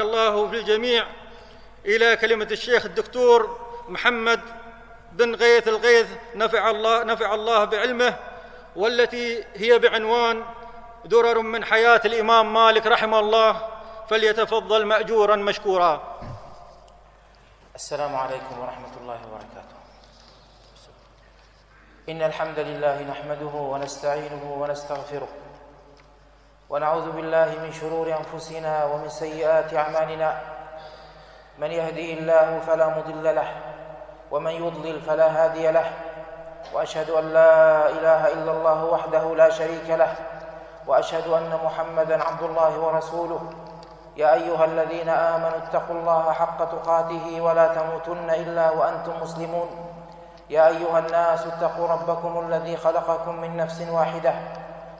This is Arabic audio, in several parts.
الله في الجميع إلى كلمة الشيخ الدكتور محمد بن غيث الغيث نفع الله نفع الله بعلمه والتي هي بعنوان درر من حياة الإمام مالك رحمه الله فليتفضل مأجورا مشكورا. السلام عليكم ورحمة الله وبركاته. إن الحمد لله نحمده ونستعينه ونستغفره. ونعوذ بالله من شرور أنفسنا ومن سيئات أعمالنا. من يهدي الله فلا مضل له ومن يضلل فلا هادي له. وأشهد أن لا إله إلا الله وحده لا شريك له. وأشهد أن محمدا عبد الله ورسوله. يا أيها الذين آمنوا اتقوا الله حق تقاته ولا تموتن إلا وأنتم مسلمون. يا أيها الناس اتقوا ربكم الذي خلقكم من نفس واحدة.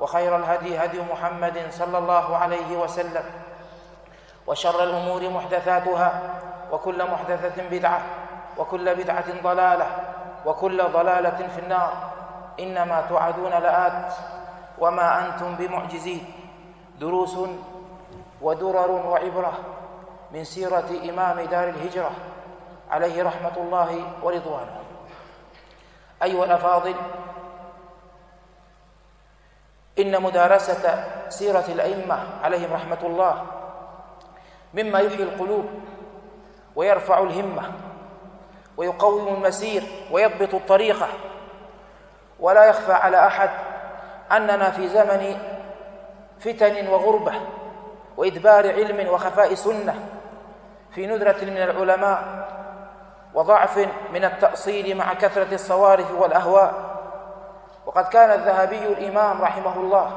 وخير الهدي هدي محمد صلى الله عليه وسلم وشر الأمور محدثاتها وكل محدثة بدعة وكل بدعة ضلالة وكل ضلالة في النار إنما توعدون لآت وما أنتم بمعجزين دروس ودرر وعبرة من سيرة إمام دار الهجرة عليه رحمة الله ورضوانه. أيها الأفاضل إن مدارسة سيرة الأئمة عليهم رحمة الله مما يحيي القلوب ويرفع الهمة ويقوم المسير ويضبط الطريقة ولا يخفى على أحد أننا في زمن فتن وغربة وإدبار علم وخفاء سنة في ندرة من العلماء وضعف من التأصيل مع كثرة الصوارف والأهواء وقد كان الذهبي الإمام رحمه الله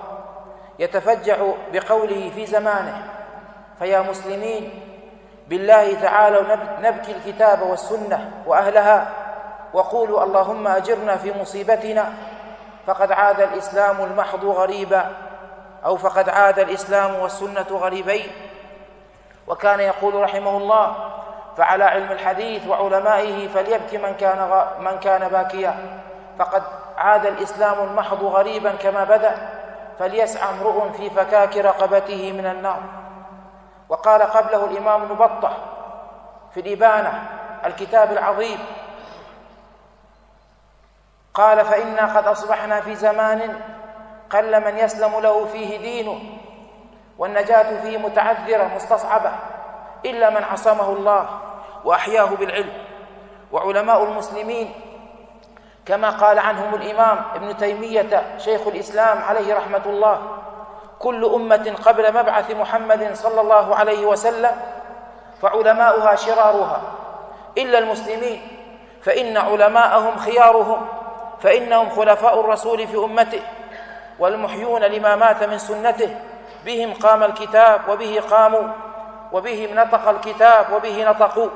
يتفجع بقوله في زمانه فيا مسلمين بالله تعالوا نبكي الكتاب والسنة وأهلها وقولوا اللهم أجرنا في مصيبتنا فقد عاد الإسلام المحض غريبا أو فقد عاد الإسلام والسنة غريبين. وكان يقول رحمه الله فعلى علم الحديث وعلمائه فليبكي من كان من كان باكيا. فقد عاد الإسلام المحض غريبا كما بدأ فليسعى امرؤ في فكاك رقبته من النار. وقال قبله الإمام ابن بطة في الإبانة الكتاب العظيم قال فإنا قد أصبحنا في زمان قل من يسلم له فيه دينه والنجاة فيه متعذرة مستصعبة إلا من عصمه الله وأحياه بالعلم. وعلماء المسلمين كما قال عنهم الإمام ابن تيمية شيخ الإسلام عليه رحمة الله كل أمة قبل مبعث محمد صلى الله عليه وسلم فعلماؤها شرارها إلا المسلمين فإن علماءهم خيارهم فإنهم خلفاء الرسول في أمته والمحيون لما مات من سنته بهم قام الكتاب وبه قاموا وبهم نطق الكتاب وبه نطقوا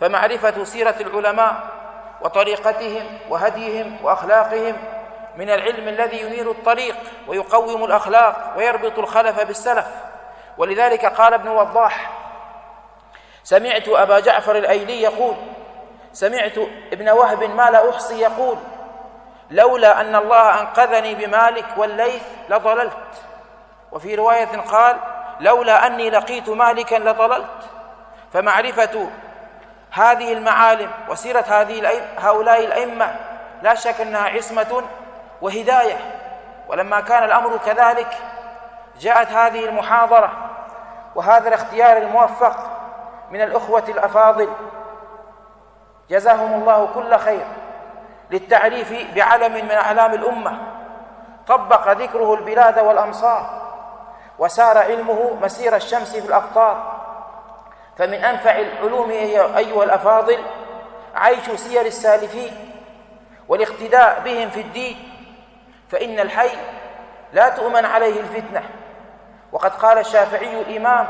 فمعرفة سيرة العلماء وطريقتهم وهديهم وأخلاقهم من العلم الذي ينير الطريق ويقوم الأخلاق ويربط الخلف بالسلف. ولذلك قال ابن وضاح سمعت أبا جعفر الأيلي يقول سمعت ابن وهب ما لا أحصي يقول لولا أن الله أنقذني بمالك والليث لضللت. وفي رواية قال لولا أني لقيت مالكا لضللت. فمعرفة هذه المعالم وسيرة هذه هؤلاء الأئمة لا شك أنها عصمة وهداية ولما كان الأمر كذلك جاءت هذه المحاضرة وهذا الاختيار الموفق من الأخوة الأفاضل. جزاهم الله كل خير للتعريف بعلم من أعلام الأمة. طبق ذكره البلاد والأمصار وسار علمه مسير الشمس في الأقطار. فمن أنفع العلوم أيها الأفاضل عيش سير السالفين والاقتداء بهم في الدين فإن الحي لا تؤمن عليه الفتنة. وقد قال الشافعي الإمام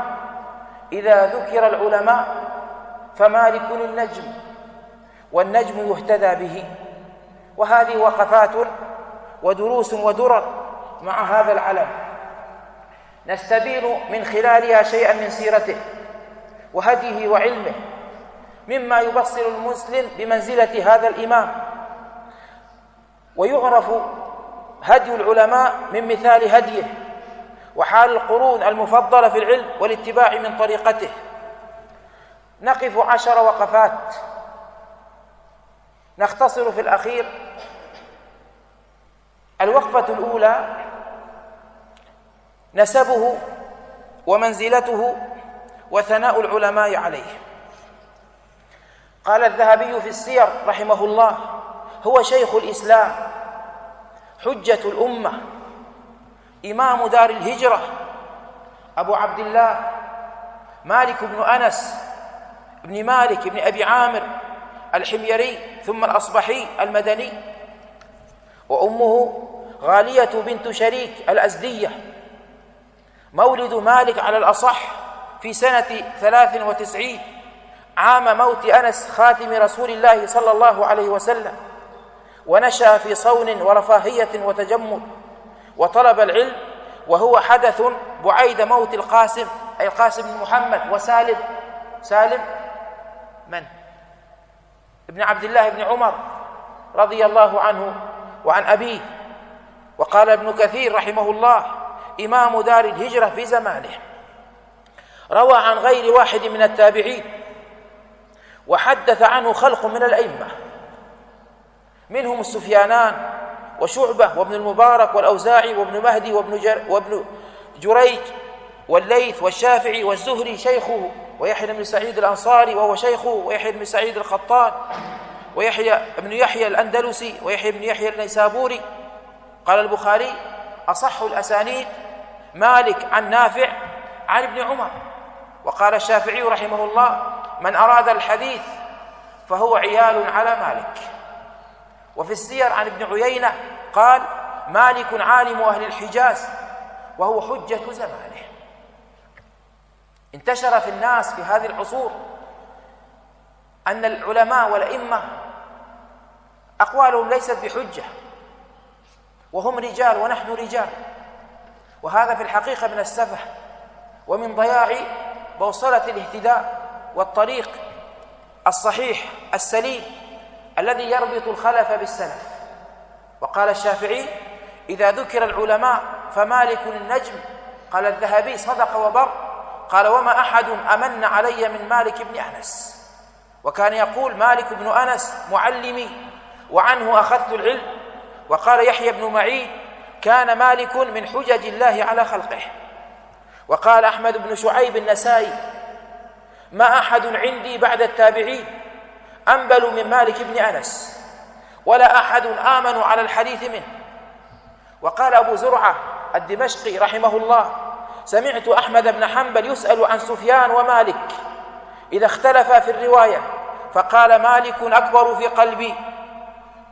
إذا ذكر العلماء فمالك النجم والنجم يهتدى به. وهذه وقفات ودروس ودرر مع هذا العلم. نستبين من خلالها شيئا من سيرته. وهديه وعلمه مما يبصر المسلم بمنزلة هذا الإمام. ويعرف هدي العلماء من مثال هديه وحال القرون المفضلة في العلم والاتباع من طريقته. نقف عشر وقفات. نختصر في الأخير الوقفة الأولى نسبه ومنزلته وثناء العلماء عليه. قال الذهبي في السير رحمه الله هو شيخ الإسلام حجة الأمة إمام دار الهجرة أبو عبد الله مالك بن أنس بن مالك بن أبي عامر الحميري ثم الأصبحي المدني. وأمه غالية بنت شريك الأزدية مولد مالك على الأصح. في سنة ثلاث وتسعين عام موت أنس خاتم رسول الله صلى الله عليه وسلم ونشأ في صون ورفاهية وتجمل وطلب العلم وهو حدث بعيد موت القاسم أي القاسم بن محمد وسالم. سالم من؟ ابن عبد الله بن عمر رضي الله عنه وعن أبيه. وقال ابن كثير رحمه الله إمام دار الهجرة في زمانه. روى عن غير واحد من التابعين وحدث عنه خلق من الأئمة منهم السفيانان وشعبة وابن المبارك والأوزاعي وابن مهدي وابن, جر وابن جريج والليث والشافعي والزهري شيخه ويحيى بن سعيد الأنصاري وهو شيخه ويحيى بن سعيد الخطان ويحيى بن يحيى الأندلسي ويحيى بن يحيى النيسابوري. قال البخاري أصح الأسانيد مالك عن نافع عن ابن عمر. وقال الشافعي رحمه الله من أراد الحديث فهو عيال على مالك. وفي السير عن ابن عيينة قال مالك عالم أهل الحجاز وهو حجة زمانه. انتشر في الناس في هذه العصور أن العلماء والأئمة أقوالهم ليست بحجة وهم رجال ونحن رجال. وهذا في الحقيقة من السفه ومن ضياع بوصلة الاهتداء والطريق الصحيح السليم الذي يربط الخلف بالسلف. وقال الشافعي إذا ذكر العلماء فمالك النجم. قال الذهبي صدق وبر. قال وما أحد أمن علي من مالك بن أنس. وكان يقول مالك بن أنس معلمي وعنه أخذت العلم. وقال يحيى بن معين كان مالك من حجج الله على خلقه. وقال أحمد بن شعيب النسائي ما أحد عندي بعد التابعين أنبل من مالك بن أنس ولا أحد آمن على الحديث منه. وقال أبو زرعة الدمشقي رحمه الله سمعت أحمد بن حنبل يسأل عن سفيان ومالك إذا اختلفا في الرواية فقال مالك أكبر في قلبي.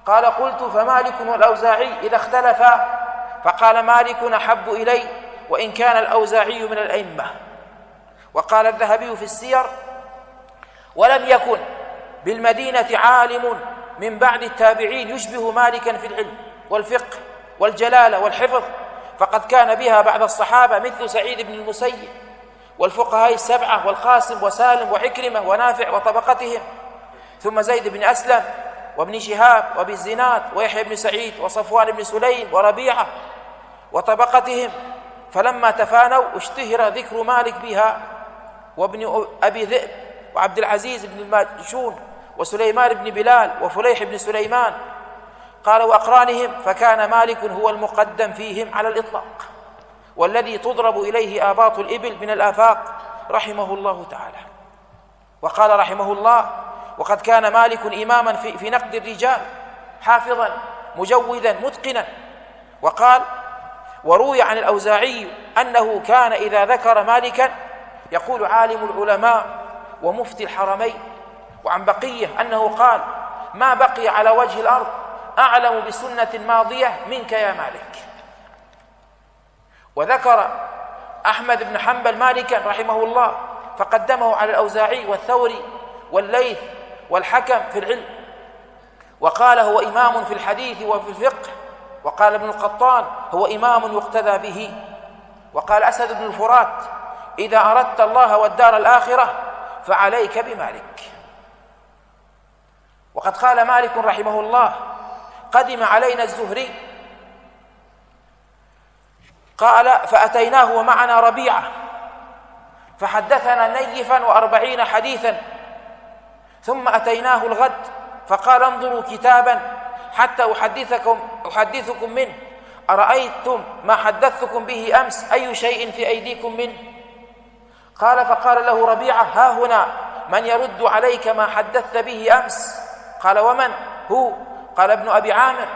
قال قلت فمالك والأوزاعي إذا اختلفا؟ فقال مالك أحب إلي. وإن كان الأوزاعي من الأئمة. وقال الذهبي في السير ولم يكن بالمدينة عالم من بعد التابعين يشبه مالكا في العلم والفقه والجلالة والحفظ فقد كان بها بعد الصحابة مثل سعيد بن المسيب والفقهاء السبعة والقاسم وسالم وعكرمة ونافع وطبقتهم ثم زيد بن أسلم وابن شهاب وابي الزناد ويحيى بن سعيد وصفوان بن سليم وربيعة وطبقتهم فلما تفانوا اشتهر ذكر مالك بها وابن أبي ذئب وعبد العزيز بن الماجشون وسليمان بن بلال وفليح بن سليمان قال وأقرانهم فكان مالك هو المقدم فيهم على الإطلاق والذي تضرب إليه آباط الإبل من الآفاق رحمه الله تعالى. وقال رحمه الله وقد كان مالك إماما في, في نقد الرجال حافظا مجودا متقنا وقال وروي عن الأوزاعي أنه كان إذا ذكر مالكا يقول عالم العلماء ومفتي الحرمين وعن بقية أنه قال ما بقي على وجه الأرض أعلم بسنة ماضية منك يا مالك. وذكر أحمد بن حنبل مالكا رحمه الله فقدمه على الأوزاعي والثوري والليث والحكم في العلم وقال هو إمام في الحديث وفي الفقه وقال ابن القطان هو إمام يقتدى به. وقال أسد بن الفرات إذا أردت الله والدار الآخرة فعليك بمالك. وقد قال مالك رحمه الله قدم علينا الزهري قال فأتيناه ومعنا ربيعة فحدثنا نيفا وأربعين حديثا ثم أتيناه الغد فقال انظروا كتابا حتى أحدثكم, أحدثكم منه. أرأيتم ما حدثتكم به أمس؟ أي شيء في أيديكم منه؟ قال فقال له ربيعة ها هنا من يرد عليك ما حدثت به أمس؟ قال ومن؟ هو. قال ابن أبي عامر.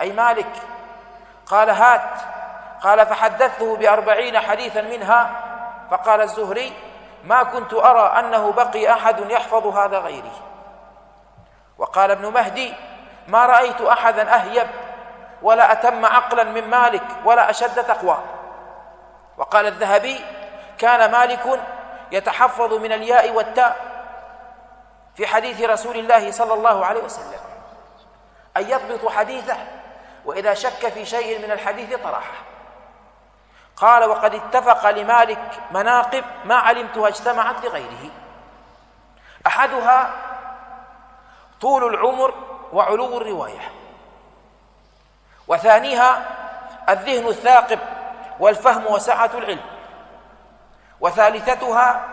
أي مالك؟ قال هات. قال فحدثته بأربعين حديثا منها. فقال الزهري ما كنت أرى أنه بقي أحد يحفظ هذا غيري. وقال ابن مهدي ما رأيت أحدا أهيب ولا أتم عقلا من مالك ولا أشد تقوى. وقال الذهبي كان مالك يتحفظ من الياء والتاء في حديث رسول الله صلى الله عليه وسلم أن يضبط حديثه وإذا شك في شيء من الحديث طرحه. قال وقد اتفق لمالك مناقب ما علمتها اجتمعت لغيره. أحدها طول العمر وعلو الرواية. وثانيها الذهن الثاقب والفهم وسعة العلم. وثالثتها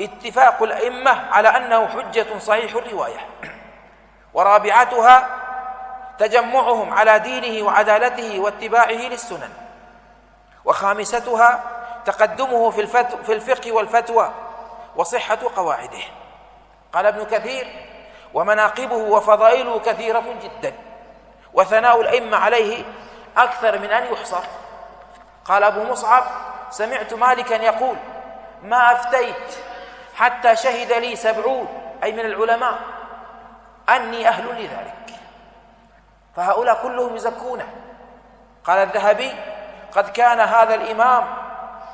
اتفاق الأئمة على أنه حجة صحيح الرواية. ورابعتها تجمعهم على دينه وعدالته واتباعه للسنن. وخامستها تقدمه في, في الفقه والفتوى وصحة قواعده. قال ابن كثير ومناقبه وفضائله كثيرة جدا وثناء الأئمة عليه أكثر من أن يحصر قال أبو مصعب سمعت مالكا يقول ما أفتيت حتى شهد لي سبعون أي من العلماء أني أهل لذلك. فهؤلاء كلهم يزكونه. قال الذهبي قد كان هذا الإمام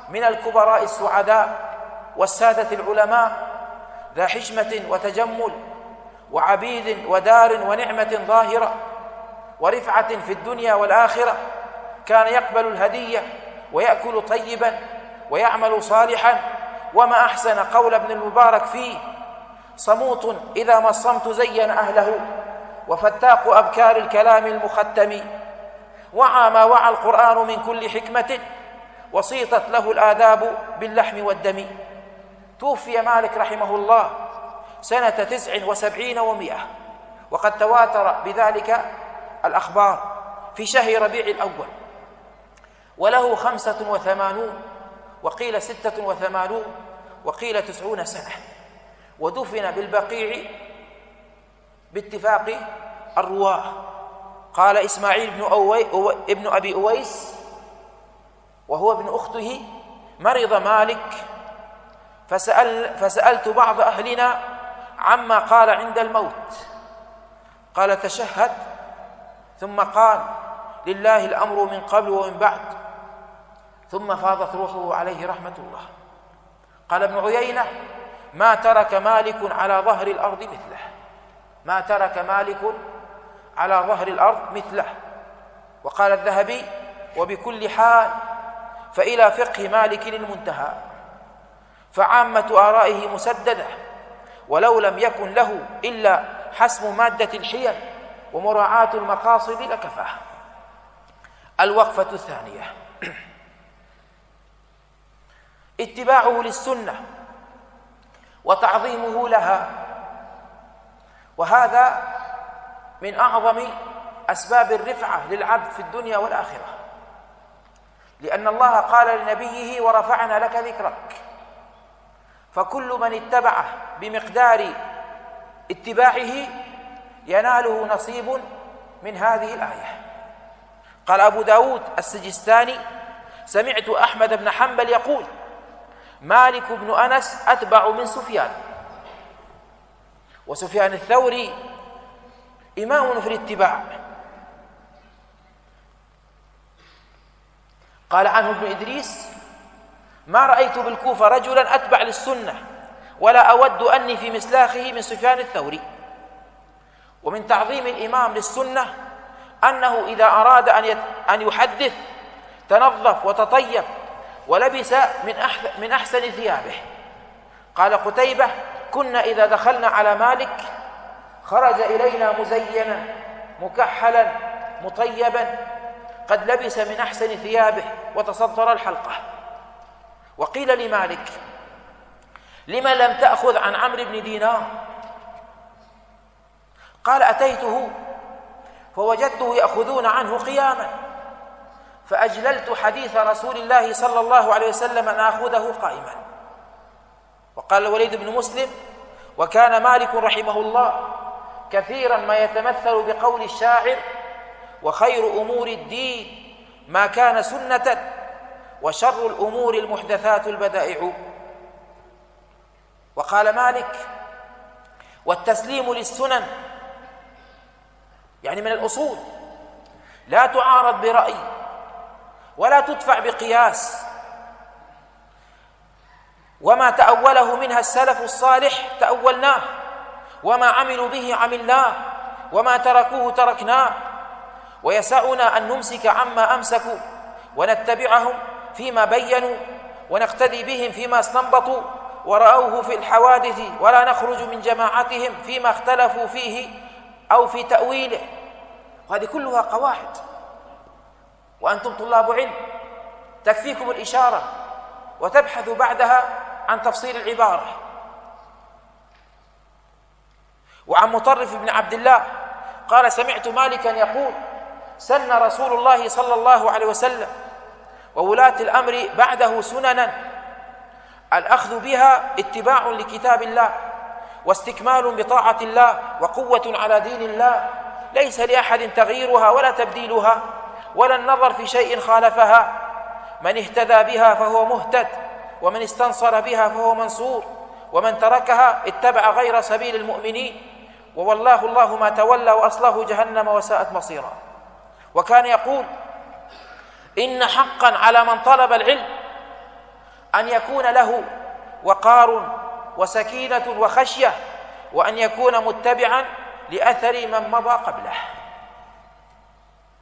من الكبراء السعداء والسادة العلماء ذا حشمة وتجمل وعبيد ودار ونعمة ظاهرة ورفعة في الدنيا والآخرة. كان يقبل الهدية ويأكل طيبا ويعمل صالحا. وما أحسن قول ابن المبارك فيه صموت إذا ما الصمت زين أهله وفتاق أبكار الكلام المختم. وعى ما وعى القرآن من كل حكمة وصيطت له الآداب باللحم والدم. توفي مالك رحمه الله سنة تسع وسبعين ومائة وقد تواتر بذلك الأخبار في شهر ربيع الأول. وله خمسة وثمانون وقيل ستة وثمانون وقيل تسعون سنة. ودفن بالبقيع باتفاق الرواة. قال إسماعيل بن, أوي أو ابن أبي أويس وهو ابن أخته مرض مالك فسأل فسألت بعض أهلنا عما قال عند الموت. قال تشهد ثم قال لله الأمر من قبل ومن بعد. ثم فاضت روحه عليه رحمة الله. قال ابن عيينة ما ترك مالك على ظهر الأرض مثله. ما ترك مالك على ظهر الأرض مثله. وقال الذهبي وبكل حال فإلى فقه مالك المنتهى فعامة آرائه مسددة. ولو لم يكن له إلا حسم مادة الحيل ومراعاة المقاصد لكفاه الوقفة الثانية. اتباعه للسنة وتعظيمه لها. وهذا من أعظم أسباب الرفعة للعبد في الدنيا والآخرة. لأن الله قال لنبيه ورفعنا لك ذكرك. فكل من اتبعه بمقدار اتباعه يناله نصيب من هذه الآية. قال أبو داود السجستاني سمعت أحمد بن حنبل يقول مالك بن أنس أتبع من سفيان. وسفيان الثوري إمام في الاتباع. قال عنه ابن إدريس ما رأيت بالكوفة رجلا أتبع للسنة ولا أود أني في مسلاخه من سفيان الثوري. ومن تعظيم الإمام للسنة أنه إذا أراد أن أن يحدث تنظف وتطيب ولبس من من أحسن ثيابه. قال قتيبة كنا إذا دخلنا على مالك خرج إلينا مزينا مكحلا مطيبا قد لبس من أحسن ثيابه وتصدر الحلقة. وقيل لمالك لما لم تأخذ عن عمرو بن دينار؟ قال أتيته فوجدته يأخذون عنه قياما فأجللت حديث رسول الله صلى الله عليه وسلم أن آخذه قائما. وقال الوليد بن مسلم وكان مالك رحمه الله كثيرا ما يتمثل بقول الشاعر وخير أمور الدين ما كان سنة وشر الأمور المحدثات البدائع. وقال مالك والتسليم للسنن. يعني من الأصول. لا تعارض برأي ولا تدفع بقياس. وما تأوله منها السلف الصالح تأولناه. وما عملوا به عملناه. وما تركوه تركناه. ويسعنا أن نمسك عما أمسكوا ونتبعهم فيما بينوا ونقتدي بهم فيما استنبطوا ورأوه في الحوادث ولا نخرج من جماعتهم فيما اختلفوا فيه أو في تأويله. وهذه كلها قواعد. وأنتم طلاب علم. تكفيكم الإشارة وتبحثوا بعدها عن تفصيل العبارة. وعن مطرف بن عبد الله قال سمعت مالكا يقول سن رسول الله صلى الله عليه وسلم وولاة الأمر بعده سننا. الأخذ بها اتباع لكتاب الله واستكمال بطاعة الله وقوة على دين الله. ليس لأحد تغييرها ولا تبديلها ولا النظر في شيء خالفها. من اهتدى بها فهو مهتد ومن استنصر بها فهو منصور. ومن تركها اتبع غير سبيل المؤمنين. وولاه الله ما تولى واصله جهنم وساءت مصيرا. وكان يقول إن حقا على من طلب العلم أن يكون له وقار وسكينة وخشية وأن يكون متبعا لأثر من مضى قبله.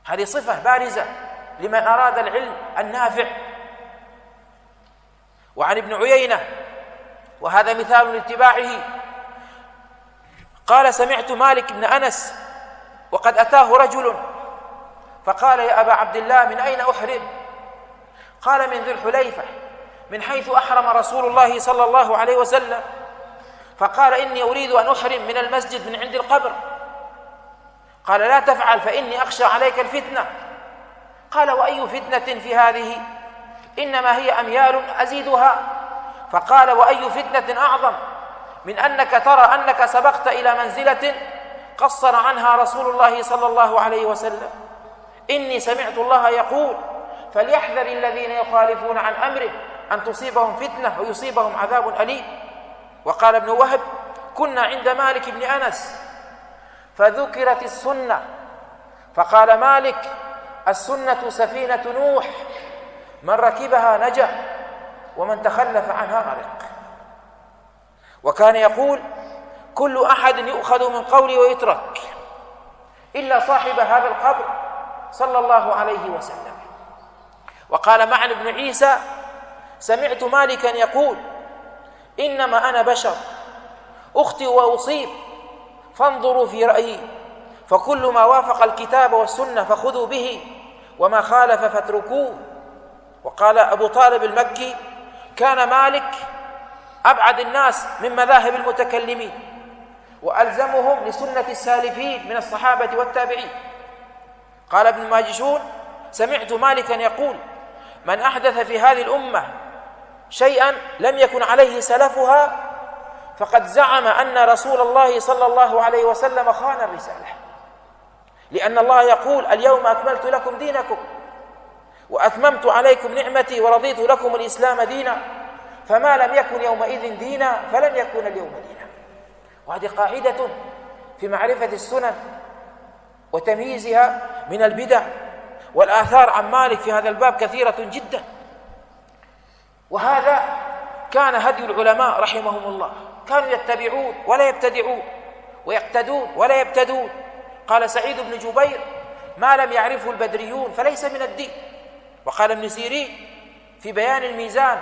هذه صفة بارزة لمن أراد العلم النافع. وعن ابن عيينة وهذا مثال لاتباعه قال سمعت مالك بن أنس وقد أتاه رجل فقال يا أبا عبد الله من أين أحرم؟ قال من ذي الحليفة من حيث أحرم رسول الله صلى الله عليه وسلم. فقال إني أريد أن أحرم من المسجد من عند القبر. قال لا تفعل فإني أخشى عليك الفتنة. قال وأي فتنة في هذه؟ إنما هي أميال أزيدها. فقال وأي فتنة أعظم؟ من أنك ترى أنك سبقت إلى منزلة قصر عنها رسول الله صلى الله عليه وسلم. إني سمعت الله يقول فليحذر الذين يخالفون عن أمره أن تصيبهم فتنة ويصيبهم عذاب أليم. وقال ابن وهب كنا عند مالك بن أنس فذكرت السنة. فقال مالك السنة سفينة نوح من ركبها نجا ومن تخلف عنها غرق. وكان يقول كل أحد يؤخذ من قولي ويترك إلا صاحب هذا القبر. صلى الله عليه وسلم. وقال معن بن عيسى سمعت مالكا يقول إنما أنا بشر أخطئ وأصيب فانظروا في رأيي فكل ما وافق الكتاب والسنة فخذوا به وما خالف فاتركوه. وقال أبو طالب المكي كان مالك أبعد الناس من مذاهب المتكلمين وألزمهم لسنة السالفين من الصحابة والتابعين. قال ابن ماجشون سمعت مالكا يقول من أحدث في هذه الأمة شيئا لم يكن عليه سلفها فقد زعم أن رسول الله صلى الله عليه وسلم خان الرسالة لأن الله يقول اليوم أكملت لكم دينكم وأتممت عليكم نعمتي ورضيت لكم الإسلام دينا فما لم يكن يومئذ دينا فلن يكون اليوم دينا. وهذه قاعدة في معرفة السنن وتمييزها من البدع والآثار عن مالك في هذا الباب كثيرة جدا. وهذا كان هدي العلماء رحمهم الله. كانوا يتبعون ولا يبتدعون ويقتدون ولا يبتدون. قال سعيد بن جبير ما لم يعرفه البدريون فليس من الدين. وقال ابن سيرين في بيان الميزان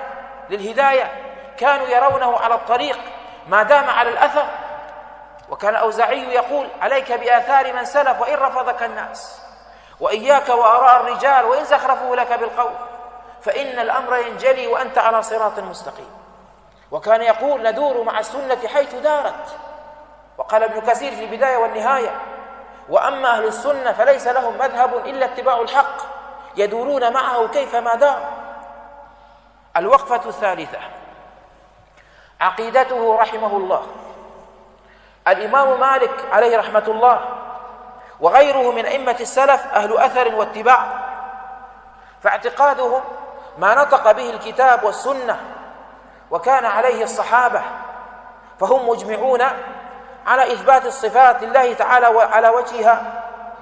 للهداية كانوا يرونه على الطريق ما دام على الأثر وكان الاوزاعي يقول عليك بآثار من سلف وإن رفضك الناس وإياك وآراء الرجال وإن زخرفوا لك بالقول فإن الأمر ينجلي وأنت على صراط مستقيم. وكان يقول ندور مع السنة حيث دارت. وقال ابن كثير في البداية والنهاية وأما أهل السنة فليس لهم مذهب إلا اتباع الحق يدورون معه كيفما دار. الوقفة الثالثة. عقيدته رحمه الله. الإمام مالك عليه رحمة الله وغيره من أئمة السلف أهل أثر واتباع. فاعتقادهم ما نطق به الكتاب والسنة وكان عليه الصحابة فهم مجمعون على إثبات الصفات لله تعالى على وجهها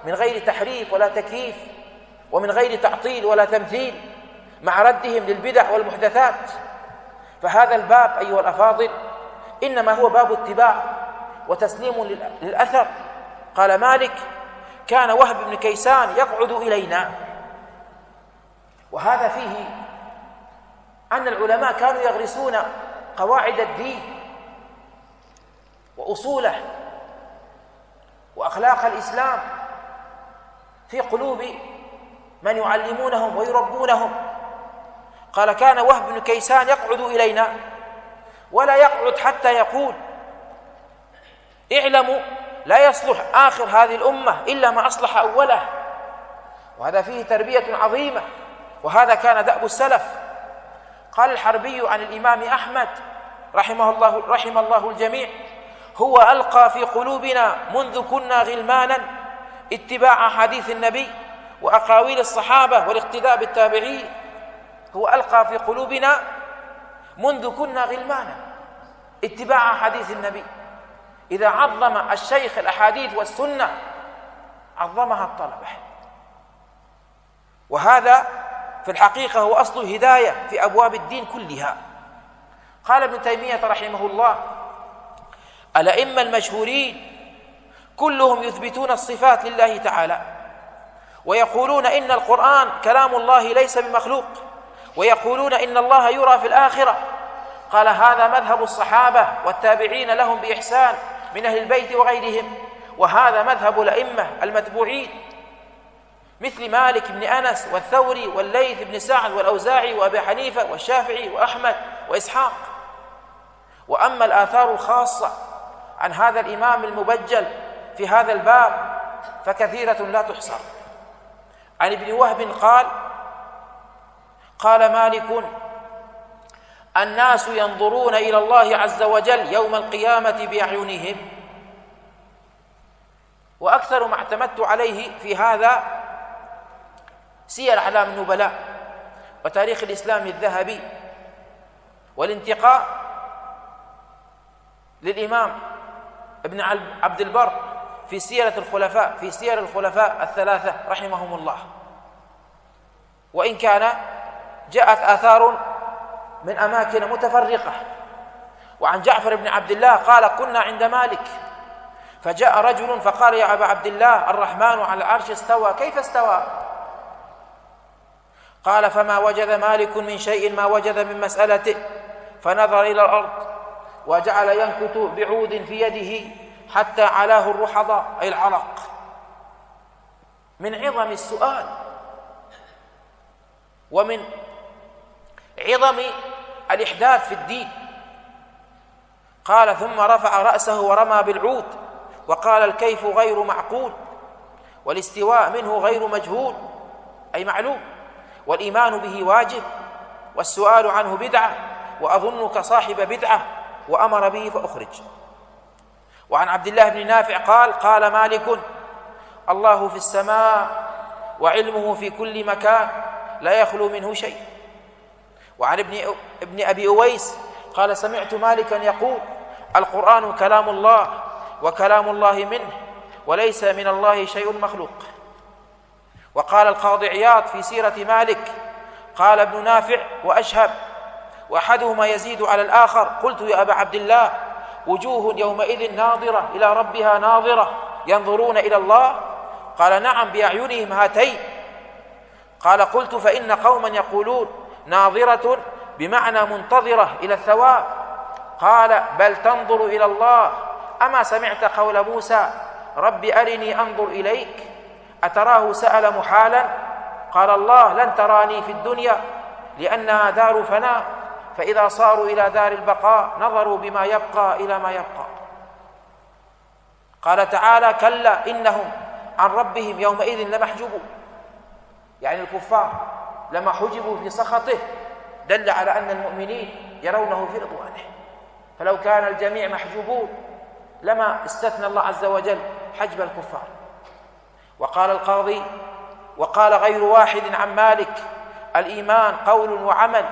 من غير تحريف ولا تكييف ومن غير تعطيل ولا تمثيل مع ردهم للبدع والمحدثات. فهذا الباب أيها الأفاضل إنما هو باب اتباع. وتسليم للأثر. قال مالك كان وهب بن كيسان يقعد إلينا. وهذا فيه أن العلماء كانوا يغرسون قواعد الدين وأصوله وأخلاق الإسلام في قلوب من يعلمونهم ويربونهم. قال كان وهب بن كيسان يقعد إلينا ولا يقعد حتى يقول اعلموا لا يصلح آخر هذه الأمة إلا ما أصلح أوله. وهذا فيه تربية عظيمة وهذا كان دأب السلف. قال الحربي عن الإمام أحمد رحمه الله رحم الله الجميع هو ألقى في قلوبنا منذ كنا غلمانا اتباع حديث النبي وأقاويل الصحابة والاقتداء بالتابعين. هو ألقى في قلوبنا منذ كنا غلمانا اتباع حديث النبي. إذا عظم الشيخ الأحاديث والسنة عظمها الطلبة. وهذا في الحقيقة هو أصل الهداية في أبواب الدين كلها. قال ابن تيمية رحمه الله الأئمة المشهورين كلهم يثبتون الصفات لله تعالى ويقولون إن القرآن كلام الله ليس بمخلوق ويقولون إن الله يرى في الآخرة. قال هذا مذهب الصحابة والتابعين لهم بإحسان من أهل البيت وغيرهم. وهذا مذهب الأئمة المتبوعين مثل مالك بن أنس والثوري والليث بن سعد والأوزاعي وأبي حنيفة والشافعي وأحمد وإسحاق. وأما الآثار الخاصة عن هذا الإمام المبجل في هذا الباب فكثيرة لا تحصر. عن ابن وهب قال قال مالك الناس ينظرون إلى الله عز وجل يوم القيامة بأعينهم. وأكثر ما اعتمدت عليه في هذا سير أعلام النبلاء وتاريخ الإسلام الذهبي والانتقاء للإمام ابن عبد البر في سيرة الخلفاء في سير الخلفاء الثلاثة رحمهم الله. وإن كان جاءت آثار من أماكن متفرقة. وعن جعفر بن عبد الله قال كنا عند مالك. فجاء رجل فقال يا أبا عبد الله الرحمن على العرش استوى كيف استوى؟ قال فما وجد مالك من شيء ما وجد من مسألته فنظر إلى الأرض وجعل ينكت بعود في يده حتى علاه الرحضاء أي العرق. من عظم السؤال ومن عظم الإحداث في الدين. قال ثم رفع رأسه ورمى بالعود وقال الكيف غير معقول والاستواء منه غير مجهول أي معلوم والإيمان به واجب والسؤال عنه بدعة وأظنك صاحب بدعة وأمر به فأخرج. وعن عبد الله بن نافع قال قال مالك الله في السماء وعلمه في كل مكان لا يخلو منه شيء. وعن ابن ابن أبي أويس قال سمعت مالكا يقول القرآن كلام الله وكلام الله منه وليس من الله شيء مخلوق. وقال القاضي عياض في سيرة مالك قال ابن نافع وأشهب وأحدهما يزيد على الآخر قلت يا أبا عبد الله وجوه يومئذ ناظرة إلى ربها ناظرة ينظرون إلى الله؟ قال نعم بأعينهم هاتين. قال قلت فإن قوما يقولون ناظرة بمعنى منتظرة إلى الثواب. قال بل تنظر إلى الله. أما سمعت قول موسى رب أرني أنظر إليك. أتراه سأل محالا قال الله لن تراني في الدنيا لأنها دار فناء. فإذا صاروا إلى دار البقاء نظروا بما يبقى إلى ما يبقى. قال تعالى كلا إنهم عن ربهم يومئذ لمحجوبون. يعني الكفار. لما حجبوا في سخطه دل على أن المؤمنين يرونه في رضوانه. فلو كان الجميع محجوبون لما استثنى الله عز وجل حجب الكفار. وقال القاضي وقال غير واحد عن مالك الإيمان قول وعمل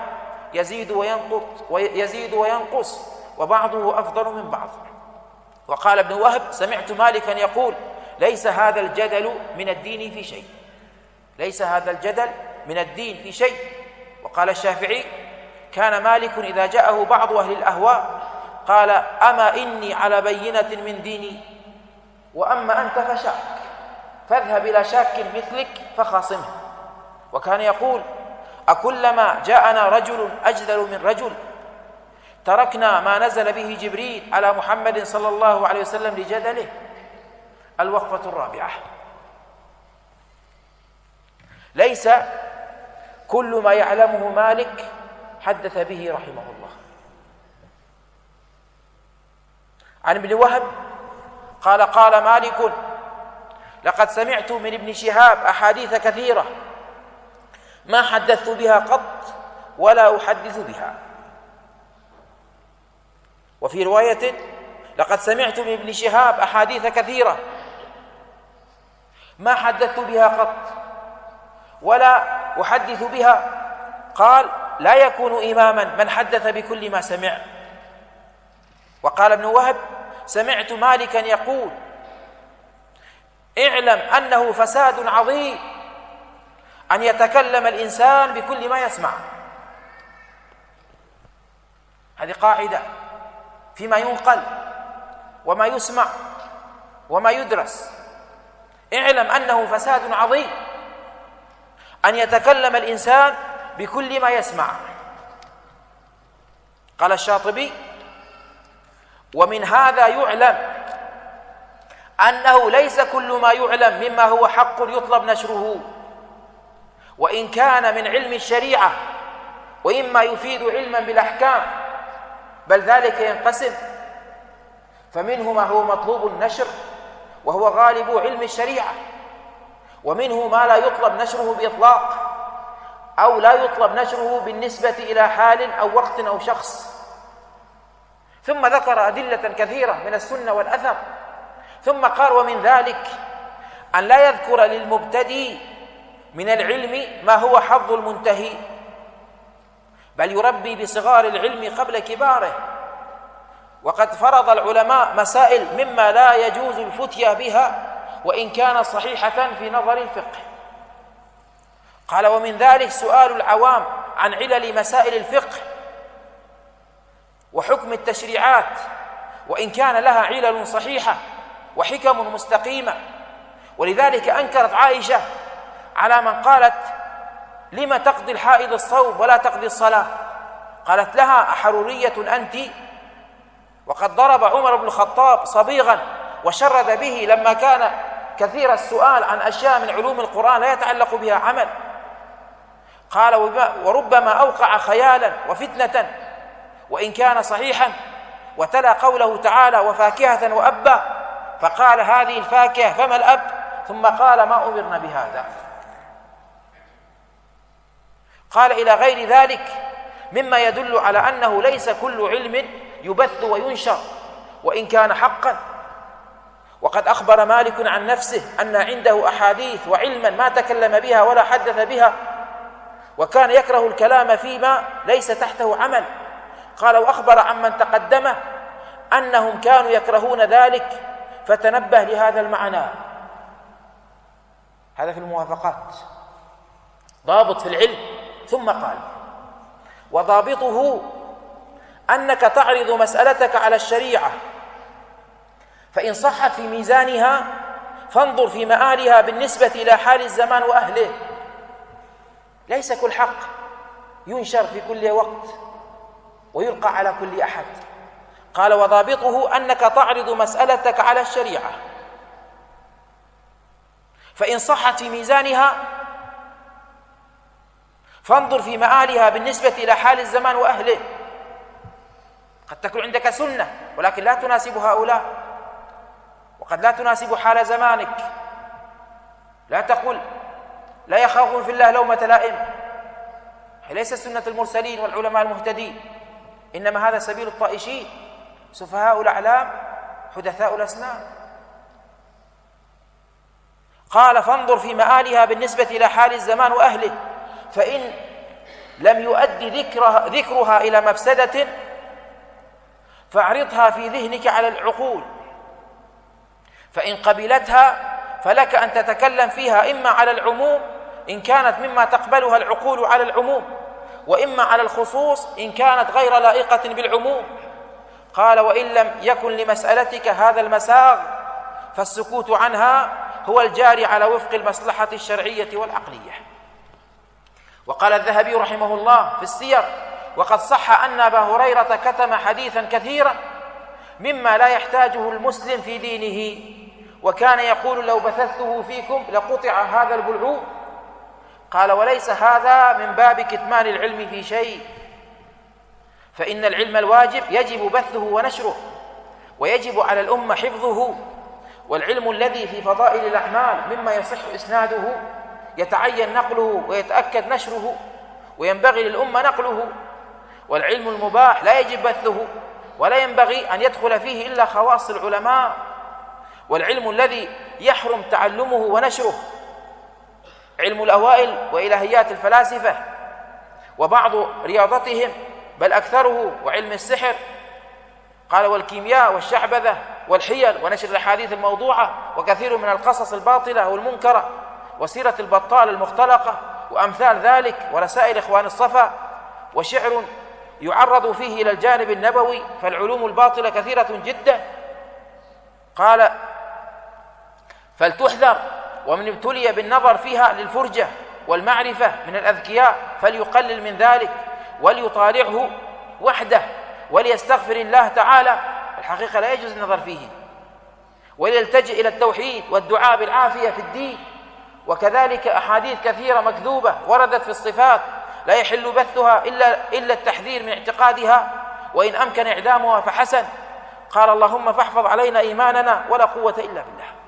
يزيد وينقص ويزيد وينقص وبعضه أفضل من بعض. وقال ابن وهب سمعت مالكا يقول ليس هذا الجدل من الدين في شيء. ليس هذا الجدل من الدين في شيء. وقال الشافعي كان مالك إذا جاءه بعض أهل الأهواء قال أما إني على بينة من ديني؟ وأما أنت فشاك فاذهب إلى شاك مثلك فخاصمه. وكان يقول أكلما جاءنا رجل أجدل من رجل تركنا ما نزل به جبريل على محمد صلى الله عليه وسلم لجدله. الوقفة الرابعة. ليس كل ما يعلمه مالك حدث به رحمه الله. عن ابن وهب قال قال مالك لقد سمعت من ابن شهاب أحاديث كثيرة ما حدثت بها قط ولا أحدث بها. وفي رواية لقد سمعت من ابن شهاب أحاديث كثيرة ما حدثت بها قط ولا أحدث بها. قال لا يكون إماما من حدث بكل ما سمع. وقال ابن وهب سمعت مالكا يقول اعلم أنه فساد عظيم أن يتكلم الإنسان بكل ما يسمع. هذه قاعدة فيما ينقل وما يسمع وما يدرس. اعلم أنه فساد عظيم أن يتكلم الإنسان بكل ما يسمع. قال الشاطبي ومن هذا يعلم أنه ليس كل ما يعلم مما هو حق يطلب نشره. وإن كان من علم الشريعة وإما يفيد علما بالأحكام بل ذلك ينقسم. فمنه ما هو مطلوب النشر وهو غالب علم الشريعة. ومنه ما لا يطلب نشره بإطلاق أو لا يطلب نشره بالنسبة إلى حال أو وقت أو شخص. ثم ذكر أدلة كثيرة من السنة والأثر. ثم قال ومن ذلك أن لا يذكر للمبتدئ من العلم ما هو حظ المنتهي بل يربي بصغار العلم قبل كباره. وقد فرض العلماء مسائل مما لا يجوز الفتيا بها وإن كان صحيحة في نظر الفقه. قال ومن ذلك سؤال العوام عن علل مسائل الفقه وحكم التشريعات وإن كان لها علل صحيحة وحكم مستقيمة. ولذلك أنكرت عائشة على من قالت لم تقضي الحائض الصوم ولا تقضي الصلاة؟ قالت لها أحرورية أنت. وقد ضرب عمر بن الخطاب صبيغا وشرد به لما كان كثير السؤال عن أشياء من علوم القرآن لا يتعلق بها عمل. قال وربما أوقع خيالا وفتنة وإن كان صحيحا وتلا قوله تعالى وفاكهة وأبا فقال هذه الفاكهة فما الأب؟ ثم قال ما أمرنا بهذا قال إلى غير ذلك مما يدل على أنه ليس كل علم يبث وينشر وإن كان حقا وقد أخبر مالك عن نفسه أن عنده أحاديث وعلما ما تكلم بها ولا حدث بها وكان يكره الكلام فيما ليس تحته عمل. قال وأخبر عمن تقدمه أنهم كانوا يكرهون ذلك فتنبه لهذا المعنى. هذا في الموافقات. ضابط في العلم. ثم قال وضابطه أنك تعرض مسألتك على الشريعة فإن صحت في ميزانها فانظر في مآلها بالنسبة إلى حال الزمان وأهله. ليس كل حق ينشر في كل وقت ويلقى على كل أحد. قال وضابطه أنك تعرض مسألتك على الشريعة. فإن صحت في ميزانها فانظر في مآلها بالنسبة إلى حال الزمان وأهله. قد تكون عندك سنة ولكن لا تناسب هؤلاء. وقد لا تناسب حال زمانك. لا تقل لا يخافون في الله لومة لائم. ليس سنة المرسلين والعلماء المهتدين إنما هذا سبيل الطائشين سفهاء الأعلام حدثاء الأسنان. قال فانظر في مآلها بالنسبة إلى حال الزمان وأهله فإن لم يؤدي ذكرها, ذكرها إلى مفسدة فاعرضها في ذهنك على العقول. فإن قبلتها فلك أن تتكلم فيها إما على العموم إن كانت مما تقبلها العقول على العموم وإما على الخصوص إن كانت غير لائقة بالعموم. قال وإن لم يكن لمسألتك هذا المساغ فالسكوت عنها هو الجاري على وفق المصلحة الشرعية والعقلية. وقال الذهبي رحمه الله في السير وقد صح أن أبا هريرة كتم حديثا كثيرا مما لا يحتاجه المسلم في دينه. وكان يقول لو بثثته فيكم لقطع هذا البلعوم قال وليس هذا من باب كتمان العلم في شيء. فإن العلم الواجب يجب بثه ونشره ويجب على الأمة حفظه. والعلم الذي في فضائل الأعمال مما يصح إسناده يتعين نقله ويتأكد نشره وينبغي للأمة نقله. والعلم المباح لا يجب بثه ولا ينبغي أن يدخل فيه إلا خواص العلماء. والعلم الذي يحرم تعلمه ونشره. علم الأوائل وإلهيات الفلاسفة وبعض رياضتهم بل أكثره وعلم السحر. قال والكيمياء والشعبذة والحيل ونشر الأحاديث الموضوعة وكثير من القصص الباطلة والمنكرة وسيرة البطال المختلقة وأمثال ذلك ورسائل إخوان الصفا. وشعر يعرض فيه إلى الجانب النبوي فالعلوم الباطلة كثيرة جدا. قال فلتحذر. ومن ابتلي بالنظر فيها للفرجة والمعرفة من الأذكياء فليقلل من ذلك وليطالعه وحده وليستغفر الله تعالى. الحقيقة لا يجوز النظر فيه. وليلتجئ إلى التوحيد والدعاء بالعافية في الدين. وكذلك أحاديث كثيرة مكذوبة وردت في الصفات لا يحل بثها إلا, إلا التحذير من اعتقادها. وإن أمكن إعدامها فحسن. قال اللهم فاحفظ علينا إيماننا ولا قوة إلا بالله.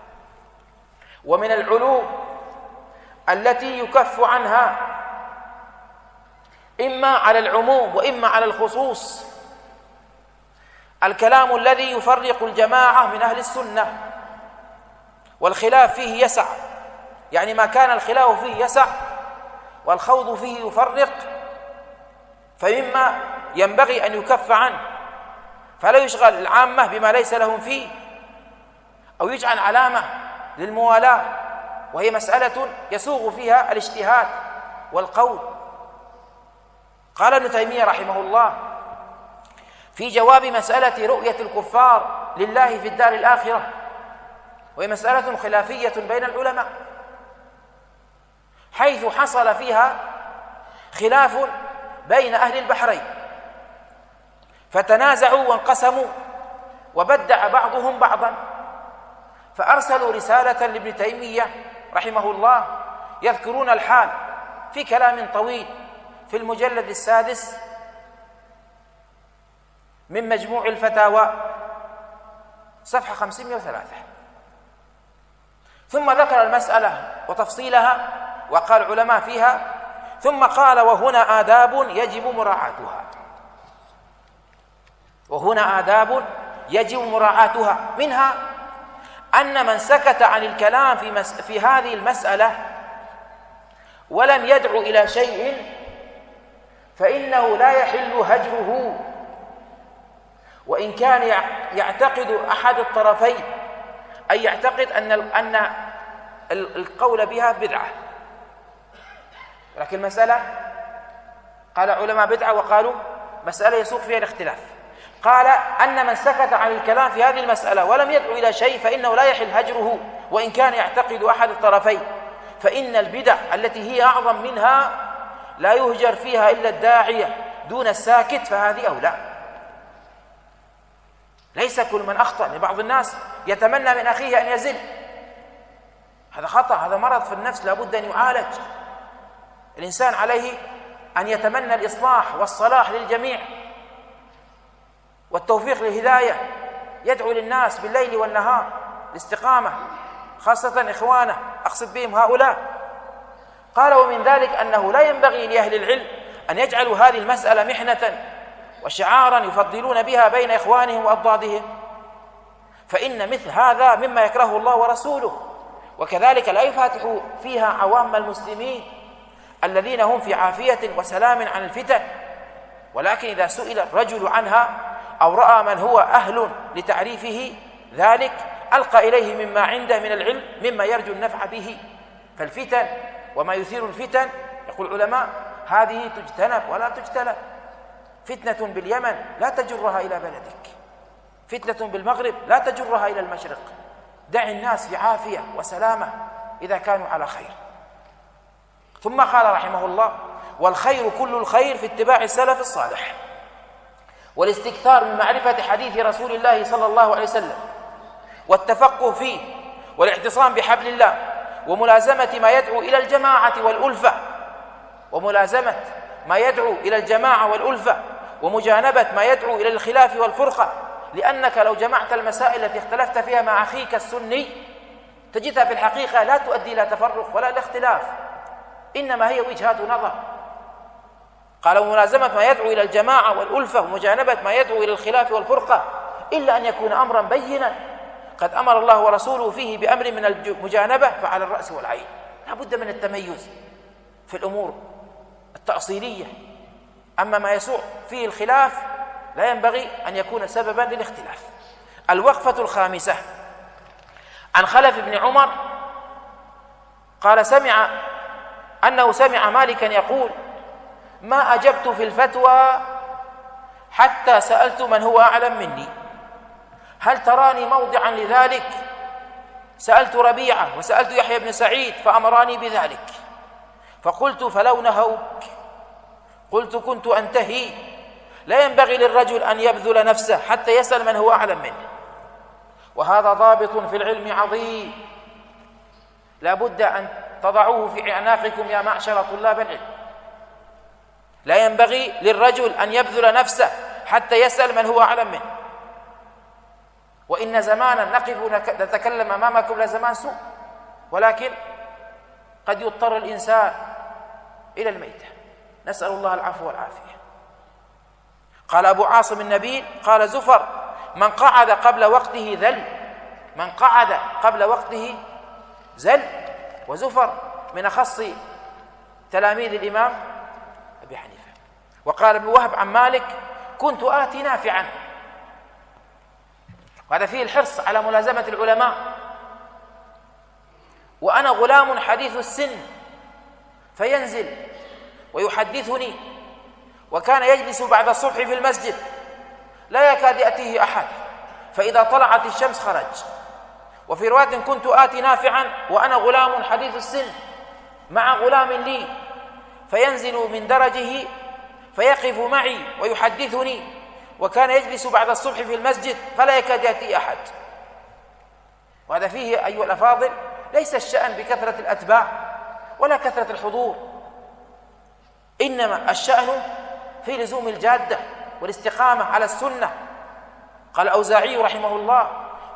ومن العلوم التي يكف عنها إما على العموم وإما على الخصوص. الكلام الذي يفرق الجماعة من أهل السنة والخلاف فيه يسع يعني ما كان الخلاف فيه يسع والخوض فيه يفرق فمما ينبغي أن يكف عنه. فلا يشغل العامة بما ليس لهم فيه أو يجعل علامة للموالاة. وهي مسألة يسوغ فيها الاجتهاد والقول. قال ابن تيمية رحمه الله في جواب مسألة رؤية الكفار لله في الدار الآخرة وهي مسألة خلافية بين العلماء حيث حصل فيها خلاف بين أهل البحرين فتنازعوا وانقسموا وبدع بعضهم بعضا فأرسلوا رسالة لابن تيمية رحمه الله يذكرون الحال في كلام طويل في المجلد السادس من مجموع الفتاوى صفحة 503 ثم ذكر المسألة وتفصيلها وقال العلماء فيها ثم قال وهنا آداب يجب مراعاتها. وهنا آداب يجب مراعاتها منها أن من سكت عن الكلام في, مس في هذه المسألة ولم يدعو إلى شيء فإنه لا يحل هجره. وإن كان يعتقد أحد الطرفين أي يعتقد أن أن القول بها بدعة. لكن المسألة قال علماء بدعة وقالوا مسألة يسوق فيها الاختلاف. قال أن من سكت عن الكلام في هذه المسألة ولم يدعو إلى شيء فإنه لا يحل هجره وإن كان يعتقد أحد الطرفين. فإن البدع التي هي أعظم منها لا يهجر فيها إلا الداعية دون الساكت فهذه أولى. ليس كل من أخطأ لبعض الناس يتمنى من أخيه أن يزل. هذا خطأ هذا مرض في النفس لابد أن يعالج. الإنسان عليه أن يتمنى الإصلاح والصلاح للجميع. والتوفيق للهداية يدعو للناس بالليل والنهار الاستقامة خاصة إخوانه أقصد بهم هؤلاء. قال ومن ذلك أنه لا ينبغي لأهل العلم أن يجعلوا هذه المسألة محنة وشعارا يفضلون بها بين إخوانهم وأضدادهم فإن مثل هذا مما يكرهه الله ورسوله وكذلك لا يفاتح فيها عوام المسلمين الذين هم في عافية وسلام عن الفتن. ولكن إذا سئل الرجل عنها أو رأى من هو أهل لتعريفه ذلك ألقى إليه مما عنده من العلم مما يرجو النفع به. فالفتن وما يثير الفتن يقول العلماء هذه تجتنب ولا تجتلب. فتنة باليمن لا تجرها إلى بلدك. فتنة بالمغرب لا تجرها إلى المشرق. دع الناس في عافية وسلامة إذا كانوا على خير. ثم قال رحمه الله والخير كل الخير في اتباع السلف الصالح. والاستكثار من معرفة حديث رسول الله صلى الله عليه وسلم والتفقه فيه والاعتصام بحبل الله وملازمة ما يدعو إلى الجماعة والألفة وملازمة ما يدعو إلى الجماعة والألفة ومجانبة ما يدعو إلى الخلاف والفرقة لأنك لو جمعت المسائل التي اختلفت فيها مع أخيك السني تجدها في الحقيقة لا تؤدي إلى تفرق ولا إلى اختلاف إنما هي وجهات نظر. قال وملازمة ما يدعو إلى الجماعة والألفة ومجانبة ما يدعو إلى الخلاف والفرقة إلا أن يكون أمرا بينا. قد أمر الله ورسوله فيه بأمر من المجانبة فعلى الرأس والعين. لا بد من التميز في الأمور التأصيلية. أما ما يسوء فيه الخلاف لا ينبغي أن يكون سببا للاختلاف. الوقفة الخامسة. عن خلف بن عمر قال سمع أنه سمع مالكا يقول ما أجبت في الفتوى حتى سألت من هو أعلم مني. هل تراني موضعا لذلك؟ سألت ربيعة وسألت يحيى بن سعيد فأمراني بذلك. فقلت فلو نهوك. قلت كنت أنتهي. لا ينبغي للرجل أن يبذل نفسه حتى يسأل من هو أعلم منه. وهذا ضابط في العلم عظيم. لا بد أن تضعوه في أعناقكم يا معشر طلاب العلم. لا ينبغي للرجل أن يبذل نفسه حتى يسأل من هو أعلم منه. وإن زمانا نقف نتكلم أمامكم لزمان سوء ولكن قد يضطر الإنسان إلى الميتة. نسأل الله العفو والعافية. قال أبو عاصم النبيل قال زفر من قعد قبل وقته ذل من قعد قبل وقته زل وزفر من أخص تلاميذ الإمام وقال ابن وهب عن مالك كنت آتي نافعا. وهذا فيه الحرص على ملازمة العلماء. وأنا غلام حديث السن فينزل ويحدثني وكان يجلس بعد الصبح في المسجد لا يكاد يأتيه أحد فإذا طلعت الشمس خرج. وفي رواية كنت آتي نافعا وأنا غلام حديث السن مع غلام لي فينزل من درجه فيقف معي ويحدثني وكان يجلس بعد الصبح في المسجد فلا يكاد يأتي أحد. وهذا فيه أيها الأفاضل ليس الشأن بكثرة الأتباع ولا كثرة الحضور إنما الشأن في لزوم الجادة والاستقامة على السنة. قال الأوزاعي رحمه الله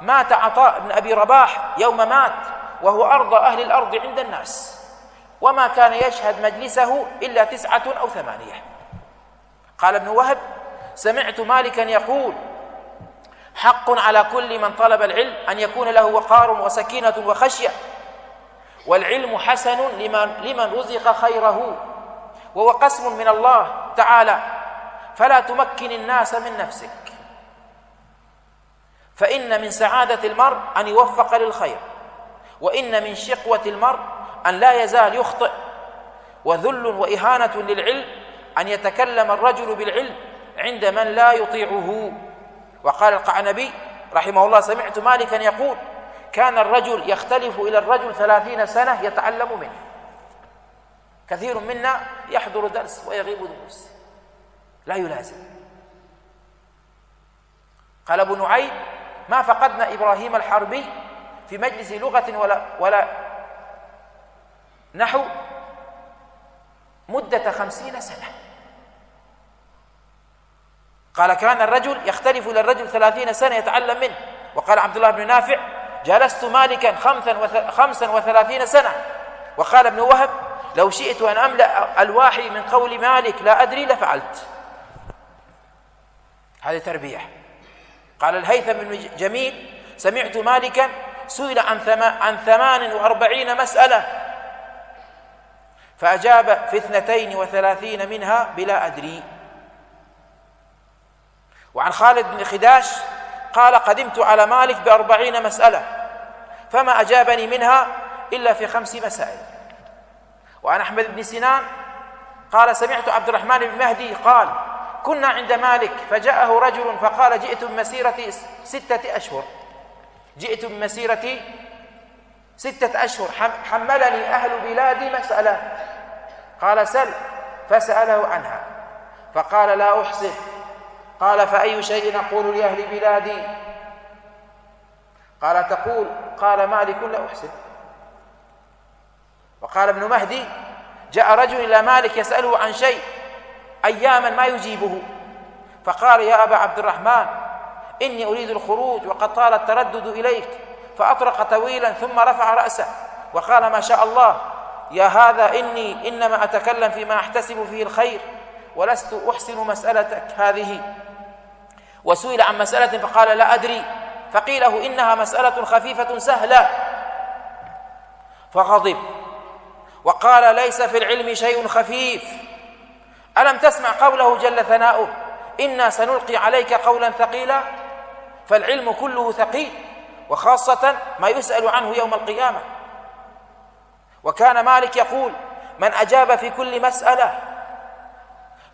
مات عطاء بن أبي رباح يوم مات وهو أرضى أهل الأرض عند الناس وما كان يشهد مجلسه إلا تسعة أو ثمانية. قال ابن وهب سمعت مالكا يقول حق على كل من طلب العلم أن يكون له وقار وسكينة وخشية والعلم حسن لمن, لمن رزق خيره وهو قسم من الله تعالى فلا تمكن الناس من نفسك. فإن من سعادة المرء أن يوفق للخير وإن من شقوة المرء أن لا يزال يخطئ وذل وإهانة للعلم أن يتكلم الرجل بالعلم عند من لا يطيعه. وقال القعنبي رحمه الله سمعت مالكا يقول كان الرجل يختلف إلى الرجل ثلاثين سنة يتعلم منه. كثير منا يحضر درس ويغيب دروس. لا يلازم. قال أبو نعيم ما فقدنا إبراهيم الحربي في مجلس لغة ولا, ولا نحو مدة خمسين سنة. قال كان الرجل يختلف إلى الرجل ثلاثين سنة يتعلم منه. وقال عبد الله بن نافع جلست مالكا خمسا وثلاثين سنة. وقال ابن وهب لو شئت أن أملأ الواحي من قول مالك لا أدري لفعلت. هذه تربية. قال الهيثم بن جميل سمعت مالكا سئل عن ثمان وأربعين مسألة. فأجاب في اثنتين وثلاثين منها بلا أدري. وعن خالد بن خداش قال قدمت على مالك بأربعين مسألة فما أجابني منها إلا في خمس مسائل. وعن أحمد بن سنان قال سمعت عبد الرحمن بن مهدي قال كنا عند مالك فجاءه رجل فقال جئت من مسيرة ستة أشهر. جئت من مسيرة ستة أشهر حملني أهل بلادي مسألة. قال سل فسأله عنها فقال لا أحسن قال فأي شيء أقول لأهل بلادي؟ قال تقول قال مالك لا أحسن. وقال ابن مهدي جاء رجل إلى مالك يسأله عن شيء أياما ما يجيبه. فقال يا أبا عبد الرحمن إني أريد الخروج وقد طال التردد إليك فأطرق طويلا ثم رفع رأسه وقال ما شاء الله يا هذا إني إنما أتكلم فيما أحتسب فيه الخير ولست أحسن مسألتك هذه. وسئل عن مسألة فقال لا أدري. فقيل له إنها مسألة خفيفة سهلة. فغضب. وقال ليس في العلم شيء خفيف. ألم تسمع قوله جل ثناؤه؟ إنا سنلقي عليك قولا ثقيلا. فالعلم كله ثقيل وخاصة ما يسأل عنه يوم القيامة. وكان مالك يقول من أجاب في كل مسألة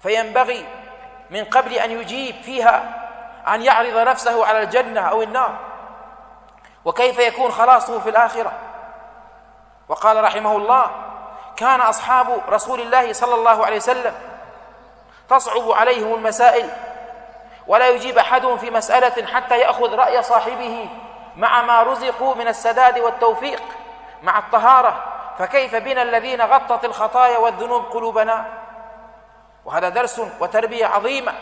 فينبغي من قبل أن يجيب فيها أن يعرض نفسه على الجنة أو النار. وكيف يكون خلاصه في الآخرة؟ وقال رحمه الله كان أصحاب رسول الله صلى الله عليه وسلم تصعب عليهم المسائل ولا يجيب أحدهم في مسألة حتى يأخذ رأي صاحبه مع ما رزقوا من السداد والتوفيق مع الطهارة فكيف بنا الذين غطت الخطايا والذنوب قلوبنا؟ وهذا درس وتربية عظيمة.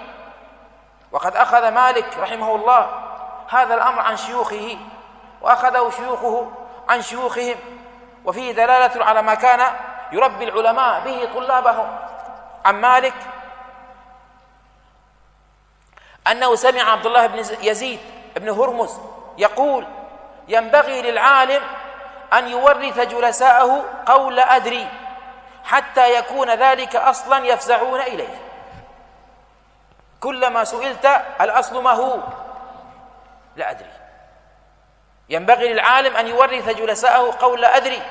وقد أخذ مالك رحمه الله هذا الأمر عن شيوخه وأخذه شيوخه عن شيوخهم. وفيه دلالة على ما كان يربي العلماء به طلابهم. عن مالك أنه سمع عبد الله بن يزيد بن هرمز يقول ينبغي للعالم أن يورث جلساءه قول أدري حتى يكون ذلك أصلا يفزعون إليه. كلما سئلت الأصل ما هو؟ لا أدري. ينبغي للعالم أن يورث جلساءه قول أدري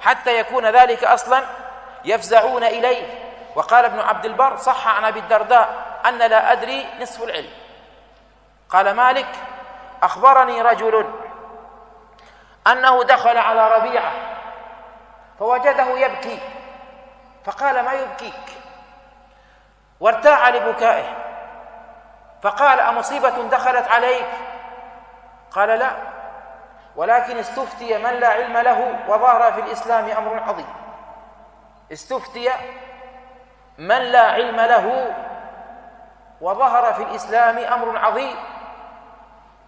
حتى يكون ذلك أصلا يفزعون إليه. وقال ابن عبد البر صح عن أبي الدرداء أن لا أدري نصف العلم. قال مالك أخبرني رجل أنه دخل على ربيعة فوجده يبكي فقال ما يبكيك؟ وارتاع لبكائه فقال أمصيبة دخلت عليك؟ قال لا ولكن استفتي من لا علم له وظهر في الإسلام أمر عظيم. استفتي من لا علم له وظهر في الإسلام أمر عظيم.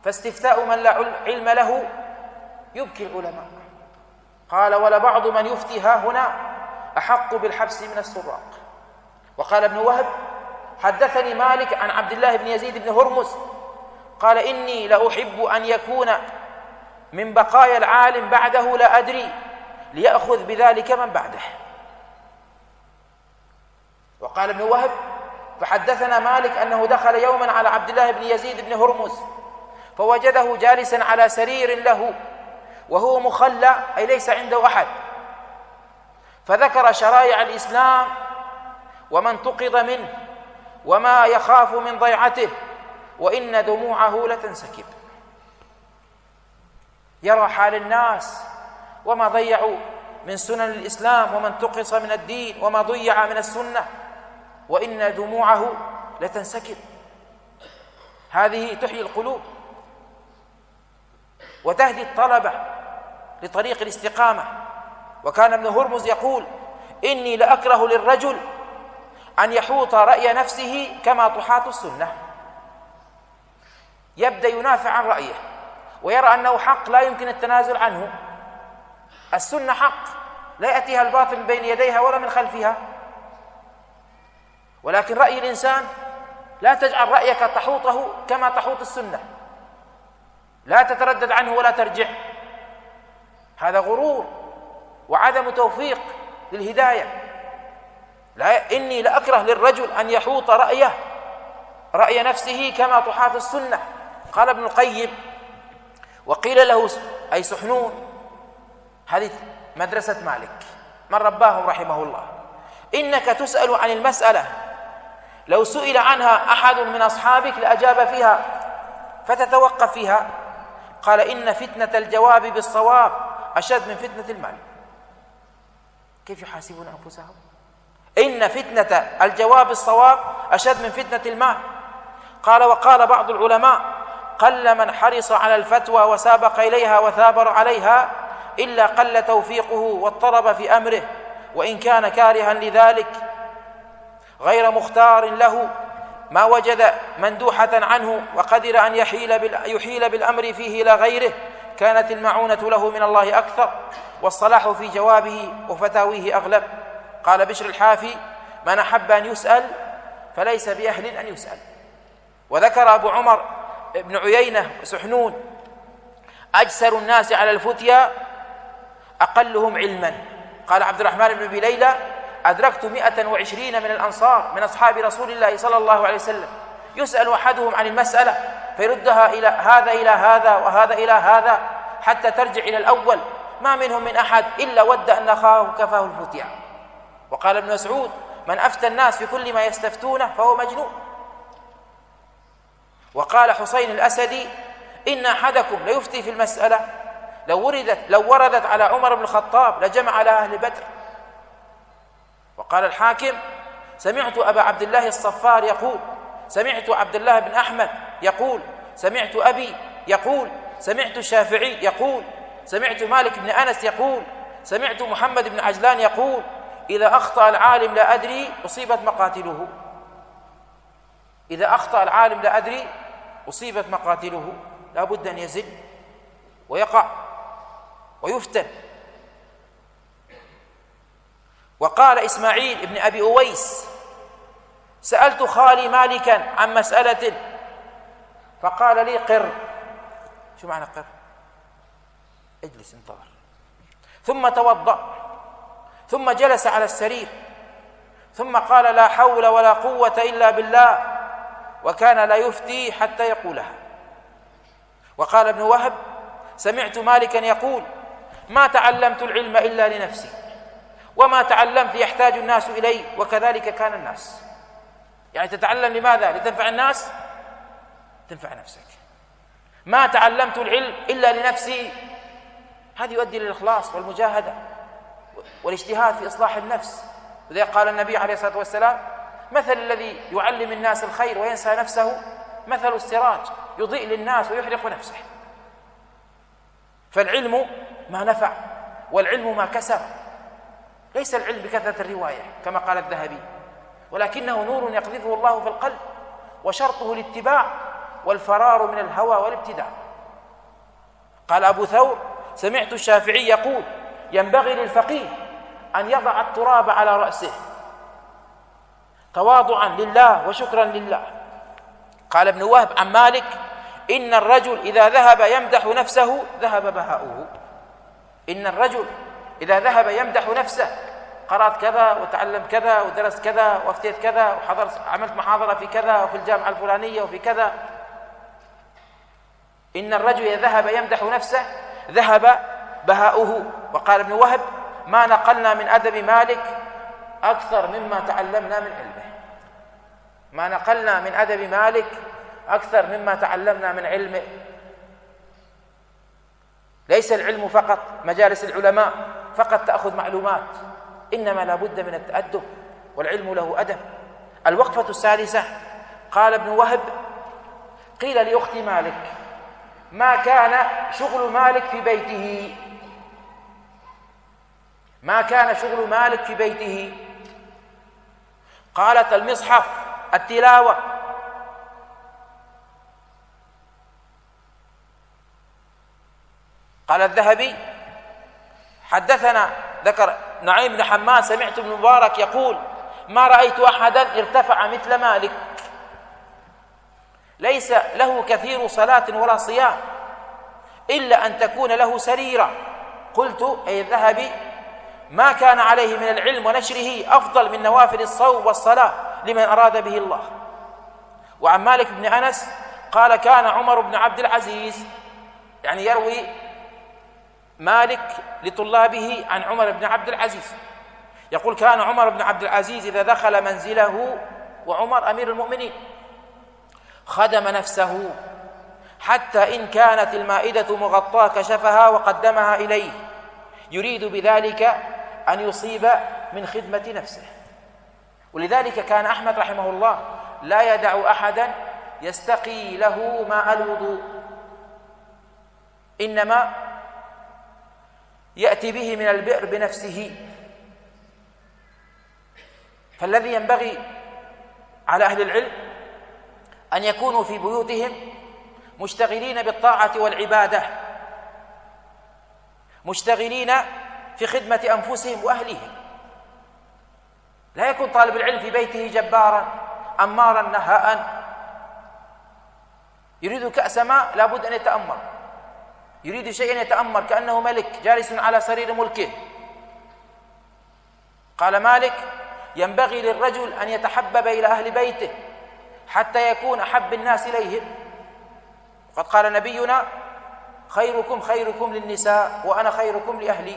فاستفتاء من لا علم له يبكي العلماء. قال ولبعض من يفتي ها هنا أحق بالحبس من السراق. وقال ابن وهب حدثني مالك عن عبد الله بن يزيد بن هرمز قال إني لأحب أن يكون من بقايا العالم بعده لا أدري ليأخذ بذلك من بعده. وقال ابن وهب فحدثنا مالك أنه دخل يوما على عبد الله بن يزيد بن هرمز فوجده جالسا على سرير له وهو مخلى أي ليس عنده أحد. فذكر شرائع الإسلام ومن تقض منه وما يخاف من ضيعته وإن دموعه لتنسكب. يرى حال الناس وما ضيعوا من سنن الإسلام وما انتقص من الدين وما ضيع من السنة وإن دموعه لتنسكب. هذه تحيي القلوب وتهدي الطلبة. لطريق الاستقامة. وكان ابن هرمز يقول إني لأكره للرجل أن يحوط رأي نفسه كما تحاط السنة. يبدأ ينافع عن رأيه ويرى أنه حق لا يمكن التنازل عنه. السنة حق لا يأتيها الباطل من بين يديها ولا من خلفها. ولكن رأي الإنسان لا تجعل رأيك تحوطه كما تحوط السنة. لا تتردد عنه ولا ترجع. هذا غرور وعدم توفيق للهداية. لا إني لأكره للرجل أن يحوط رأيه رأي نفسه كما تحاط السنة. قال ابن القيم وقيل له أي سحنون هذه مدرسة مالك من رباهم رحمه الله. إنك تسأل عن المسألة لو سئل عنها أحد من أصحابك لأجاب فيها فتتوقف فيها. قال إن فتنة الجواب بالصواب. أشد من فتنة المال. كيف يحاسبون أنفسهم؟ إن فتنة الجواب الصواب أشد من فتنة المال. قال وقال بعض العلماء قل من حرص على الفتوى وسابق إليها وثابر عليها إلا قل توفيقه واضطرب في أمره وإن كان كارها لذلك غير مختار له. ما وجد مندوحة عنه وقدر أن يحيل, يحيل بالأمر فيه إلى غيره. كانت المعونة له من الله أكثر والصلاح في جوابه وفتاويه أغلب. قال بشر الحافي من أحب أن يسأل فليس بأهل أن يسأل. وذكر أبو عمر بن عيينة سحنون أجسر الناس على الفتيا أقلهم علما. قال عبد الرحمن بن أبي ليلى أدركت مئة وعشرين من الأنصار من أصحاب رسول الله صلى الله عليه وسلم يسأل أحدهم عن المسألة فيردها إلى هذا إلى هذا وهذا إلى هذا حتى ترجع إلى الأول. ما منهم من أحد إلا ود أن أخاه كفاه الفتيا وقال ابن مسعود من أفتى الناس في كل ما يستفتونه فهو مجنون. وقال حسين الأسدي إن أحدكم ليفتي في المسألة لو وردت لو وردت على عمر بن الخطاب لجمع على أهل بدر. وقال الحاكم سمعت أبا عبد الله الصفار يقول سمعت عبد الله بن أحمد يقول سمعت أبي يقول سمعت الشافعي يقول سمعت مالك بن أنس يقول سمعت محمد بن عجلان يقول إذا أخطأ العالم لا أدري أصيبت مقاتله. إذا أخطأ العالم لا أدري أصيبت مقاتله. لا بد أن يزل ويقع ويفتن. وقال إسماعيل بن أبي أويس سألت خالي مالكا عن مسألة. فقال لي قر. شو معنى قر؟ اجلس انتظر. ثم توضأ. ثم جلس على السرير. ثم قال لا حول ولا قوة إلا بالله. وكان لا يفتي حتى يقولها. وقال ابن وهب سمعت مالكا يقول ما تعلمت العلم إلا لنفسي. وما تعلمت يحتاج الناس إليه وكذلك كان الناس. يعني تتعلم لماذا؟ لتنفع الناس؟ تنفع نفسك. ما تعلمت العلم إلا لنفسي. هذا يؤدي للإخلاص والمجاهدة والاجتهاد في إصلاح النفس. وذلك قال النبي عليه الصلاة والسلام مثل الذي يعلم الناس الخير وينسى نفسه مثل السراج يضيء للناس ويحرق نفسه. فالعلم ما نفع والعلم ما كسب. ليس العلم بكثرة الرواية كما قال الذهبي. ولكنه نور يقذفه الله في القلب وشرطه الاتباع والفرار من الهوى والابتداع. قال أبو ثور سمعت الشافعي يقول ينبغي للفقيه أن يضع التراب على رأسه. تواضعا لله وشكرا لله. قال ابن وهب عن مالك إن الرجل إذا ذهب يمدح نفسه ذهب بهاؤه. إن الرجل إذا ذهب يمدح نفسه قرأت كذا وتعلم كذا ودرست كذا وافتيت كذا وحضرت عملت محاضرة في كذا وفي الجامعة الفلانية وفي كذا. إن الرجل إذا ذهب يمدح نفسه ذهب بهاؤه وقال ابن وهب ما نقلنا من أدب مالك أكثر مما تعلمنا من علمه. ما نقلنا من أدب مالك أكثر مما تعلمنا من علمه. ليس العلم فقط مجالس العلماء فقط تأخذ معلومات. إنما لا بد من التأدب والعلم له أدب. الوقفة السادسة قال ابن وهب قيل لأخت مالك ما كان شغل مالك في بيته؟ ما كان شغل مالك في بيته؟ قالت المصحف التلاوة. قال الذهبي حدثنا ذكر نعيم بن حماد سمعت ابن مبارك يقول ما رأيت أحدا ارتفع مثل مالك. ليس له كثير صلاة ولا صيام إلا أن تكون له سريرة. قلت أي الذهبي ما كان عليه من العلم ونشره أفضل من نوافل الصوم والصلاة لمن أراد به الله. وعن مالك بن أنس قال كان عمر بن عبد العزيز يعني يروي مالك لطلابه عن عمر بن عبد العزيز. يقول كان عمر بن عبد العزيز إذا دخل منزله وعمر أمير المؤمنين. خدم نفسه حتى إن كانت المائدة مغطاة كشفها وقدمها إليه. يريد بذلك أن يصيب من خدمة نفسه. ولذلك كان أحمد رحمه الله لا يدع أحدا يستقي له ماء الوضوء. إنما يأتي به من البئر بنفسه. فالذي ينبغي على أهل العلم أن يكونوا في بيوتهم مشتغلين بالطاعة والعبادة مشتغلين في خدمة أنفسهم وأهليهم. لا يكون طالب العلم في بيته جبارا أمارا نهاء. يريد كأس ماء لابد أن يتأمر. يريد شيئا يتأمر كأنه ملك جالس على سرير ملكه. قال مالك ينبغي للرجل أن يتحبب إلى أهل بيته حتى يكون أحب الناس إليهم وقد قال نبينا خيركم خيركم للنساء وأنا خيركم لأهلي.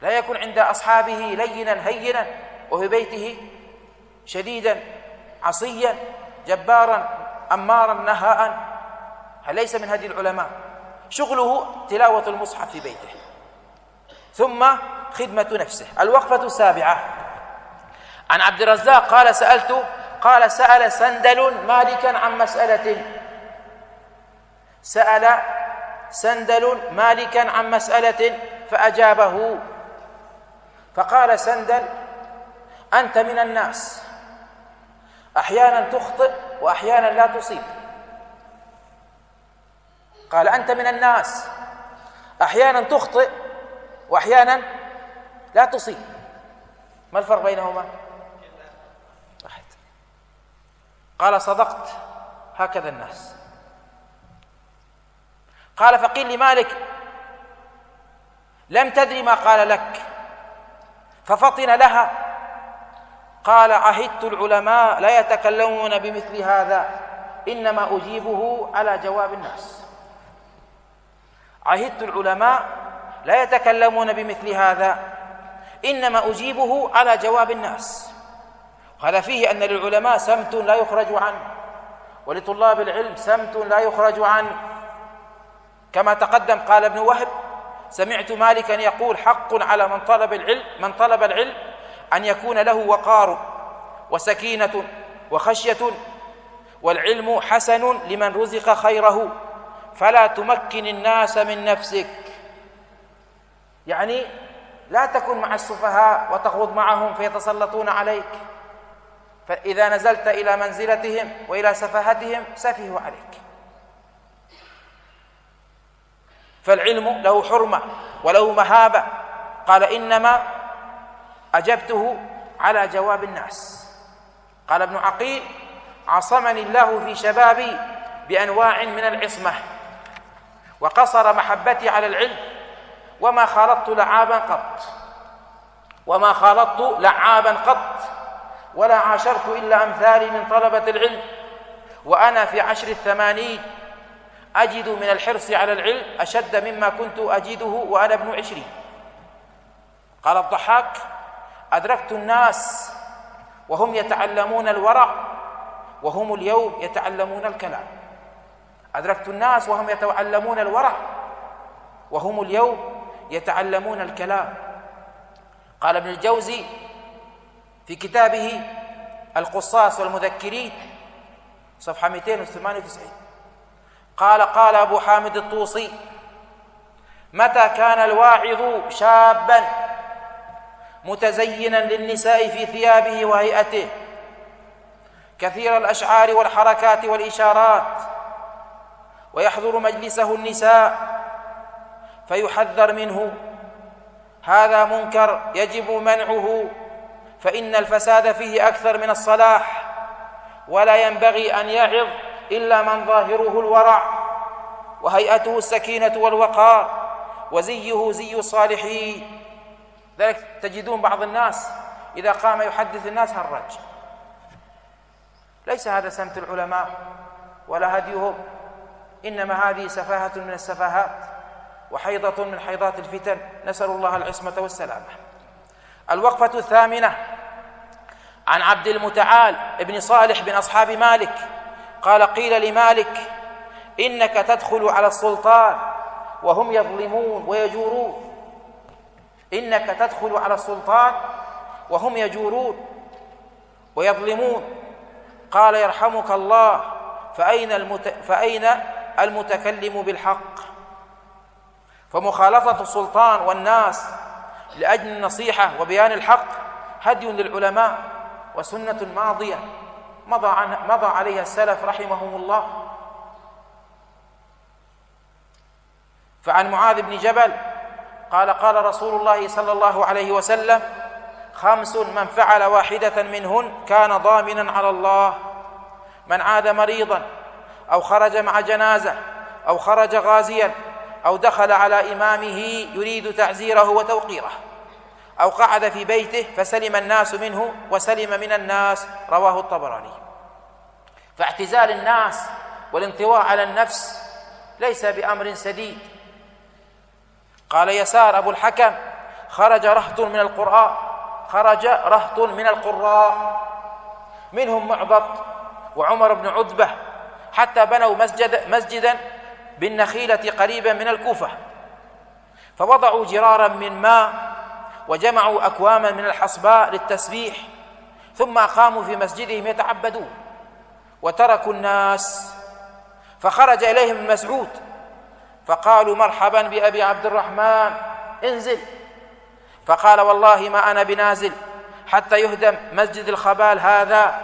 لا يكون عند أصحابه لينا هينا وفي بيته شديدا عصيا جبارا أمارا نهاء. ليس من هدي العلماء. شغله تلاوة المصحف في بيته. ثم خدمة نفسه. الوقفة السابعة. عن عبد الرزاق قال سألت قال سأل سندل مالكا عن مسألة. سأل سندل مالكا عن مسألة فأجابه. فقال سندل أنت من الناس. أحيانا تخطئ وأحيانا لا تصيب. قال أنت من الناس. أحيانا تخطئ وأحيانا لا تصيب. ما الفرق بينهما؟ واحد. قال صدقت هكذا الناس. قال فقيل لمالك لم تدري ما قال لك. ففطن لها. قال عهدت العلماء لا يتكلمون بمثل هذا إنما أجيبه على جواب الناس. عهدت العلماء لا يتكلمون بمثل هذا. إنما أجيبه على جواب الناس. وهذا فيه أن للعلماء سمت لا يخرج عنه ولطلاب العلم سمت لا يخرج عنه كما تقدم قال ابن وهب سمعت مالكا يقول حق على من طلب العلم من طلب العلم أن يكون له وقار وسكينة وخشية والعلم حسن لمن رزق خيره. فلا تمكن الناس من نفسك. يعني لا تكن مع السفهاء وتخوض معهم فيتسلطون عليك. فإذا نزلت إلى منزلتهم وإلى سفاهتهم سفهوا عليك. فالعلم له حرمة وله مهابة. قال إنما أجبته على جواب الناس. قال ابن عقيل عصمني الله في شبابي بأنواع من العصمة. وقصر محبتي على العلم. وما خالطت لعابا قط. وما خالطت لعابا قط. ولا عاشرت إلا أمثالي من طلبة العلم. وأنا في عشر الثمانين أجد من الحرص على العلم أشد مما كنت أجده وأنا ابن عشرين. قال الضحاك أدركت الناس وهم يتعلمون الورع وهم اليوم يتعلمون الكلام. أدركت الناس وهم يتعلمون الورع وهم اليوم يتعلمون الكلام. قال ابن الجوزي في كتابه القصاص والمذكرين صفحة 298 قال قال أبو حامد الطوسي متى كان الواعظ شابا متزينا للنساء في ثيابه وهيئته؟ كثير الأشعار والحركات والإشارات ويحضر مجلسه النساء فيحذر منه. هذا منكر يجب منعه فإن الفساد فيه أكثر من الصلاح ولا ينبغي أن يعظ إلا من ظاهره الورع وهيئته السكينة والوقار وزيه زي الصالحين. ذلك تجدون بعض الناس إذا قام يحدث الناس هرج. ليس هذا سمت العلماء ولا هديهم. إنما هذه سفاهة من السفاهات وحيضة من حيضات الفتن. نسأل الله العصمة والسلامة. الوقفة الثامنة عن عبد المتعال ابن صالح بن أصحاب مالك. قال قيل لمالك إنك تدخل على السلطان وهم يظلمون ويجورون. إنك تدخل على السلطان وهم يجورون ويظلمون. قال يرحمك الله. فأين, المت... فأين المتكلم بالحق. فمخالطة السلطان والناس لأجل النصيحة وبيان الحق هدي للعلماء وسنة ماضية. مضى, عنها مضى عليها السلف رحمهم الله. فعن معاذ بن جبل قال قال رسول الله صلى الله عليه وسلم خمس من فعل واحدة منهن كان ضامنا على الله. من عاد مريضا أو خرج مع جنازة أو خرج غازيا أو دخل على إمامه يريد تعزيره وتوقيره أو قعد في بيته فسلم الناس منه وسلم من الناس رواه الطبراني. فاعتزال الناس والانطواء على النفس ليس بأمر سديد. قال يسار أبو الحكم خرج رهط من القراء خرج رهط من القراء. منهم معبط وعمر بن عتبة حتى بنوا مسجد مسجدا بالنخيلة قريبا من الكوفة. فوضعوا جرارا من ماء وجمعوا أكواما من الحصباء للتسبيح ثم قاموا في مسجدهم يتعبدون. وتركوا الناس. فخرج إليهم مسعود. فقالوا مرحبا بأبي عبد الرحمن انزل. فقال والله ما أنا بنازل حتى يهدم مسجد الخبال هذا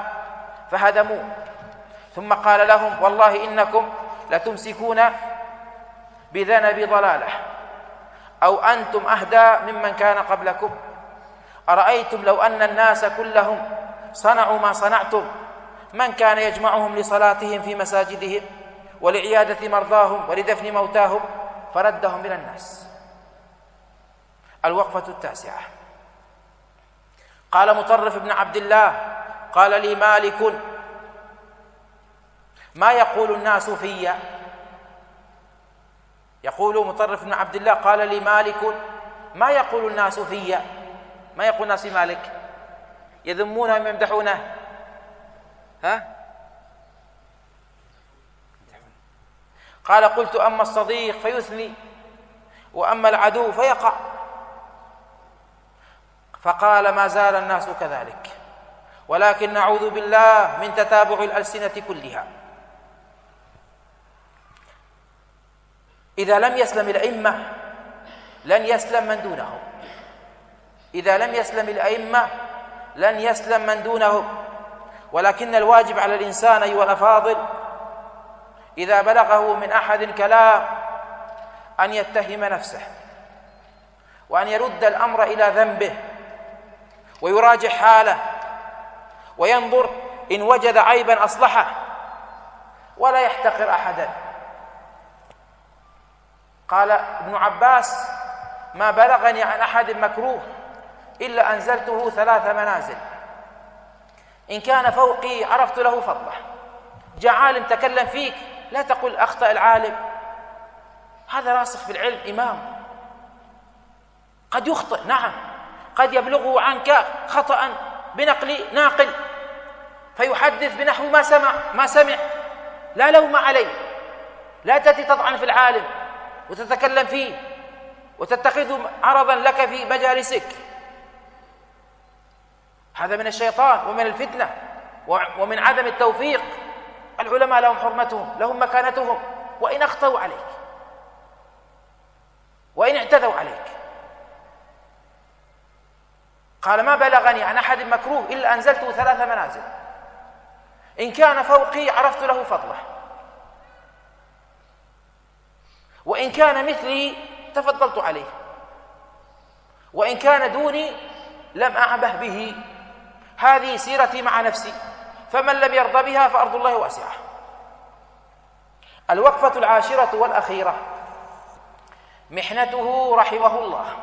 فهدموه. ثم قال لهم والله إنكم لتمسكون بذنب ضلالة. أو أنتم أهدى ممن كان قبلكم. أرأيتم لو أن الناس كلهم صنعوا ما صنعتم؟ من كان يجمعهم لصلاتهم في مساجدهم ولعيادة مرضاهم ولدفن موتاهم؟ فردهم إلى الناس. الوقفة التاسعة. قال مطرف بن عبد الله قال لي مالك ما يقول الناس في يقول مطرف بن عبد الله قال لي مالك ما يقول الناس في ما يقول الناس في مالك؟ يذمونه ويمدحونه ها؟ قال قلت أما الصديق فيثني وأما العدو فيقع. فقال ما زال الناس كذلك ولكن نعوذ بالله من تتابع الألسنة كلها. إذا لم يسلم الأئمة لن يسلم من دونهم. إذا لم يسلم الأئمة لن يسلم من دونهم. ولكن الواجب على الإنسان أيها الأفاضل إذا بلغه من أحد كلام أن يتهم نفسه وأن يرد الأمر إلى ذنبه ويراجع حاله وينظر إن وجد عيبا أصلحه ولا يحتقر أحدا. قال ابن عباس ما بلغني عن أحد مكروه إلا أنزلته ثلاث منازل. إن كان فوقي عرفت له فضله. جاء عالم تكلم فيك لا تقل أخطأ العالم. هذا راسخ في العلم إمام. قد يخطئ نعم. قد يبلغه عنك خطأ بنقل ناقل فيحدث بنحو ما سمع ما سمع. لا لوم عليه. لا تأتي تطعن في العالم. وتتكلم فيه وتتخذه عرضا لك في مجالسك. هذا من الشيطان ومن الفتنة ومن عدم التوفيق. العلماء لهم حرمتهم لهم مكانتهم. وإن أخطأوا عليك وإن اعتدوا عليك. قال ما بلغني عن أحد مكروه إلا أنزلته ثلاث منازل. إن كان فوقي عرفت له فضله. وإن كان مثلي تفضلت عليه. وإن كان دوني لم أعبه به. هذه سيرتي مع نفسي. فمن لم يرضى بها فأرض الله واسعة. الوقفة العاشرة والأخيرة. محنته رحمه الله.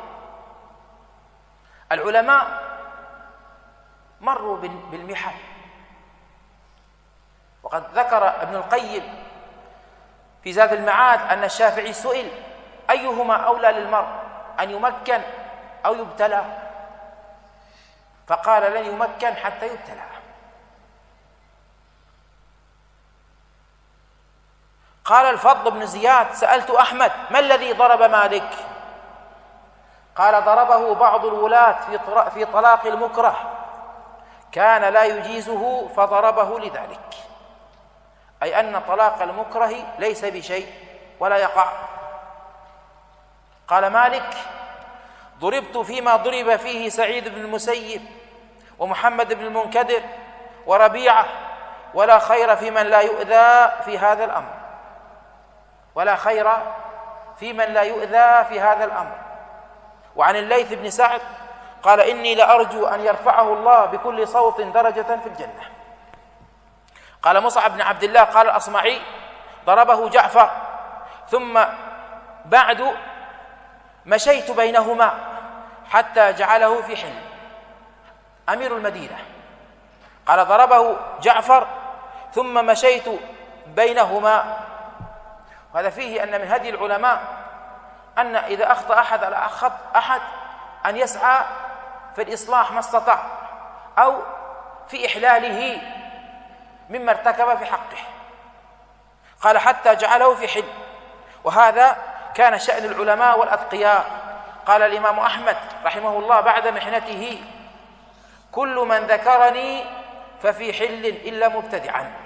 العلماء مروا بالمحن وقد ذكر ابن القيم في زاد المعاد أن الشافعي سئل أيهما أولى للمرء أن يمكن أو يبتلى؟ فقال لن يمكن حتى يبتلى. قال الفضل بن زياد سألت أحمد ما الذي ضرب مالك؟ قال ضربه بعض الولاة في طلاق المكره. كان لا يجيزه فضربه لذلك. أي أن طلاق المكره ليس بشيء ولا يقع. قال مالك ضربت فيما ضرب فيه سعيد بن المسيب ومحمد بن المنكدر وربيعة ولا خير في من لا يؤذى في هذا الأمر. ولا خير في من لا يؤذى في هذا الأمر. وعن الليث بن سعد قال إني لأرجو أن يرفعه الله بكل صوت درجة في الجنة. قال مصعب بن عبد الله قال الأصمعي ضربه جعفر ثم بعد مشيت بينهما حتى جعله في حلم. أمير المدينة. قال ضربه جعفر ثم مشيت بينهما. وهذا فيه أن من هدي العلماء أن إذا أخطأ أحد على أخط أحد أن يسعى في الإصلاح ما استطاع أو في إحلاله مما ارتكب في حقه. قال حتى جعله في حل. وهذا كان شأن العلماء والأتقياء. قال الإمام أحمد رحمه الله بعد محنته كل من ذكرني ففي حل إلا مبتدعا.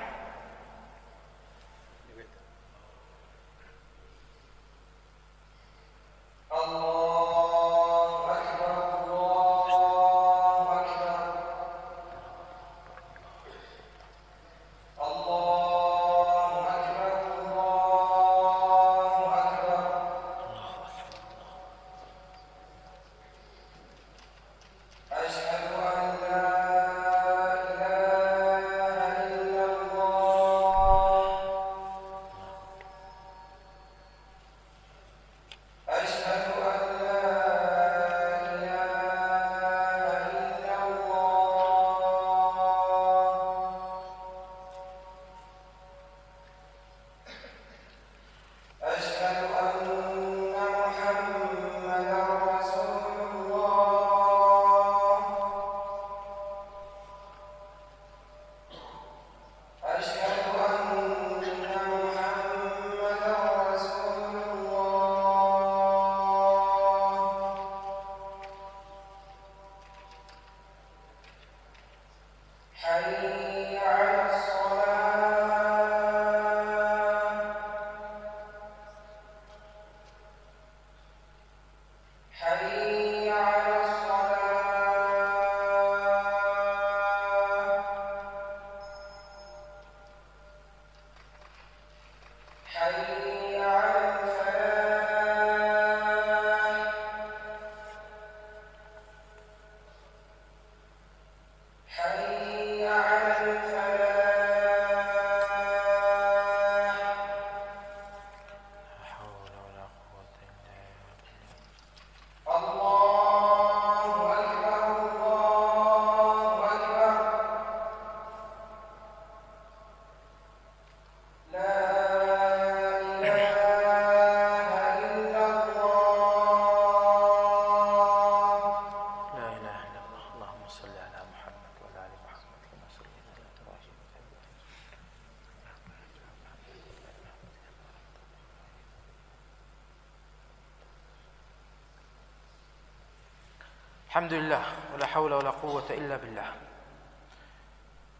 الحمد لله ولا حول ولا قوة إلا بالله.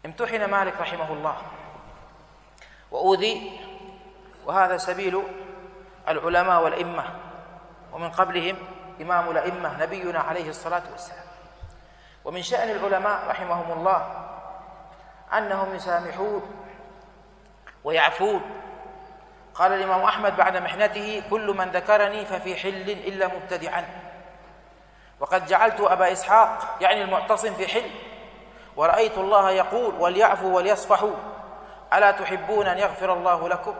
امتحن مالك رحمه الله. وأوذي وهذا سبيل العلماء والإمة ومن قبلهم إمام الأئمة نبينا عليه الصلاة والسلام. ومن شأن العلماء رحمهم الله أنهم يسامحون ويعفون. قال الإمام أحمد بعد محنته كل من ذكرني ففي حل إلا مبتدعا. وقد جعلت أبا إسحاق يعني المعتصم في حل ورأيت الله يقول وليعفوا وليصفحوا ألا تحبون أن يغفر الله لكم؟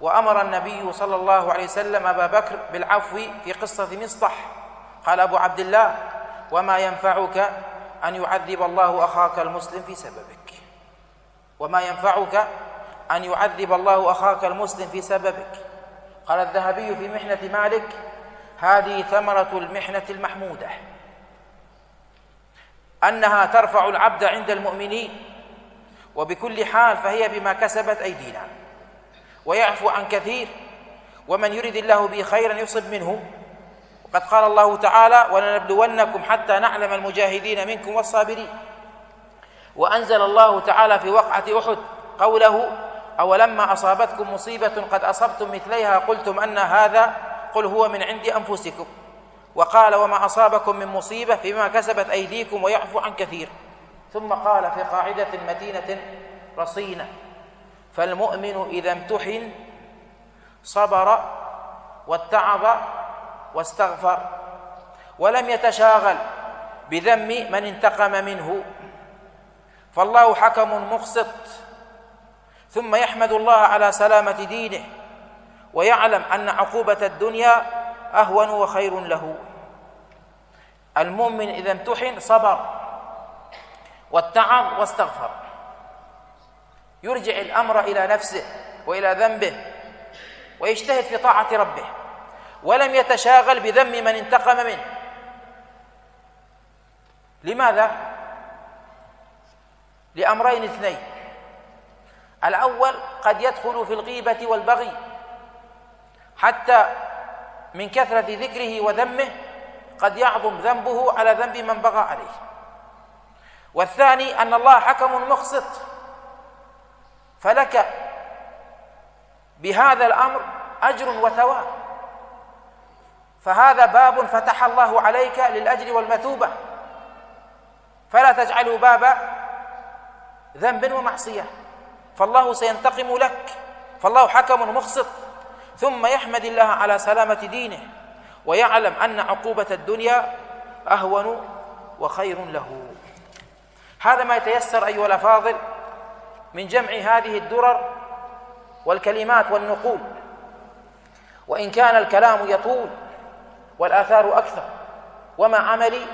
وأمر النبي صلى الله عليه وسلم أبا بكر بالعفو في قصة مصطح. قال أبو عبد الله وما ينفعك أن يعذب الله أخاك المسلم في سببك؟ وما ينفعك أن يعذب الله أخاك المسلم في سببك؟ قال الذهبي في محنة مالك هذه ثمرة المحنة المحمودة. أنها ترفع العبد عند المؤمنين وبكل حال فهي بما كسبت أيدينا. ويعفو عن كثير ومن يرد الله به خيرا يصب منه. وقد قال الله تعالى ولنبلونكم حتى نعلم المجاهدين منكم والصابرين وأنزل الله تعالى في وقعة أحد قوله أولما أصابتكم مصيبة قد أصبتم مثليها قلتم أن هذا قل هو من عند أنفسكم. وقال وما أصابكم من مصيبة فيما كسبت أيديكم ويعفو عن كثير. ثم قال في قاعدة متينة رصينة فالمؤمن إذا امتحن صبر واتعظ واستغفر ولم يتشاغل بذم من انتقم منه. فالله حكم مقسط ثم يحمد الله على سلامة دينه. ويعلم أن عقوبة الدنيا أهون وخير له. المؤمن إذا امتحن صبر واتعظ واستغفر. يرجع الأمر إلى نفسه وإلى ذنبه ويجتهد في طاعة ربه. ولم يتشاغل بذم من انتقم منه. لماذا؟ لأمرين اثنين. الأول قد يدخل في الغيبة والبغي. حتى من كثرة ذكره وذمه قد يعظم ذنبه على ذنب من بغى عليه. والثاني أن الله حكم مقسط. فلك بهذا الأمر أجر وثواب. فهذا باب فتح الله عليك للأجر والمثوبة. فلا تجعله باب ذنب ومعصية. فالله سينتقم لك. فالله حكم مقسط. ثم يحمد الله على سلامة دينه ويعلم أن عقوبة الدنيا أهون وخير له. هذا ما يتيسر أيها الأفاضل من جمع هذه الدرر والكلمات والنقول وإن كان الكلام يطول والآثار أكثر وما عملي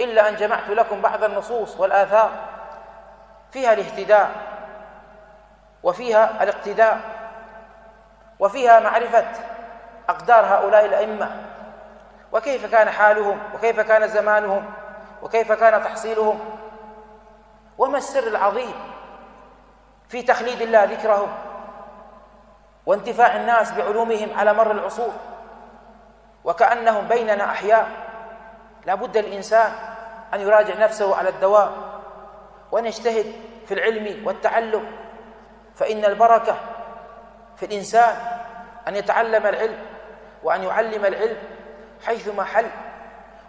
إلا أن جمعت لكم بعض النصوص والآثار فيها الاهتداء وفيها الاقتداء وفيها معرفة أقدار هؤلاء الأئمة. وكيف كان حالهم؟ وكيف كان زمانهم؟ وكيف كان تحصيلهم؟ وما السر العظيم في تخليد الله ذكرهم وانتفاع الناس بعلومهم على مر العصور؟ وكأنهم بيننا أحياء. لا بد الإنسان أن يراجع نفسه على الدوام وأن يجتهد في العلم والتعلم. فإن البركة في الإنسان أن يتعلم العلم وأن يعلم العلم حيثما حل.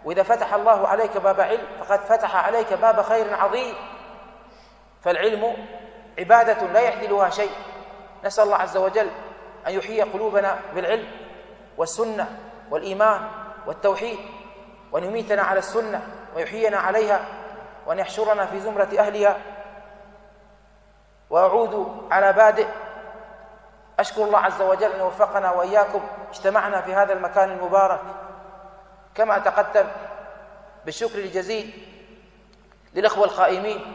وإذا فتح الله عليك باب علم فقد فتح عليك باب خير عظيم. فالعلم عبادة لا يعدلها شيء. نسأل الله عز وجل أن يحيي قلوبنا بالعلم والسنة والإيمان والتوحيد وأن يميتنا على السنة ويحيينا عليها وأن يحشرنا في زمرة أهلها. وأعود على بادئ أشكر الله عز وجل أن وفقنا وإياكم اجتمعنا في هذا المكان المبارك. كما أتقدم بالشكر الجزيل للأخوة القائمين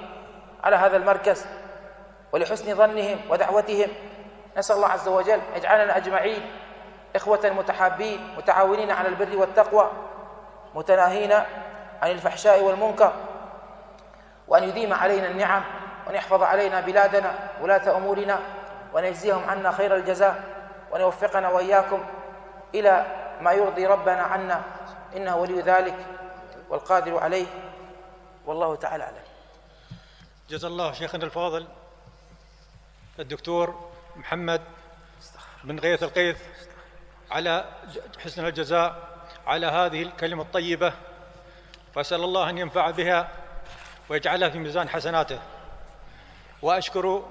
على هذا المركز ولحسن ظنهم ودعوتهم. نسأل الله عز وجل يجعلنا أجمعين إخوة متحابين متعاونين على البر والتقوى متناهين عن الفحشاء والمنكر وأن يديم علينا النعم وأن يحفظ علينا بلادنا ولاة أمورنا وأن يجزيهم عنا خير الجزاء وأن يوفقنا وإياكم إلى ما يرضي ربنا عنا إنه ولي ذلك والقادر عليه. والله تعالى أعلم. جزا الله شيخنا الفاضل الدكتور محمد بن غيث القيث على حسن الجزاء على هذه الكلمة الطيبة وأسأل الله أن ينفع بها ويجعلها في ميزان حسناته. وأشكر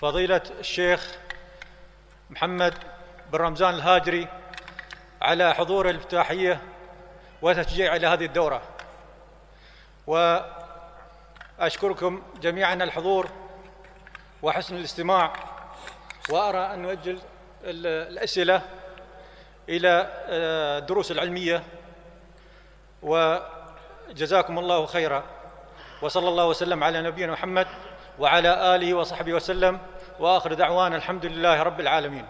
فضيلة الشيخ محمد بن رمزان الهاجري على حضور الافتتاحية وتشجيع على هذه الدورة. وأشكركم جميعا الحضور وحسن الاستماع وأرى أن نؤجل الأسئلة إلى آه، الدروس العلمية. وجزاكم الله خيرا. وصلى الله وسلم على نبينا محمد وعلى آله وصحبه وسلم. وآخر دعوانا الحمد لله رب العالمين.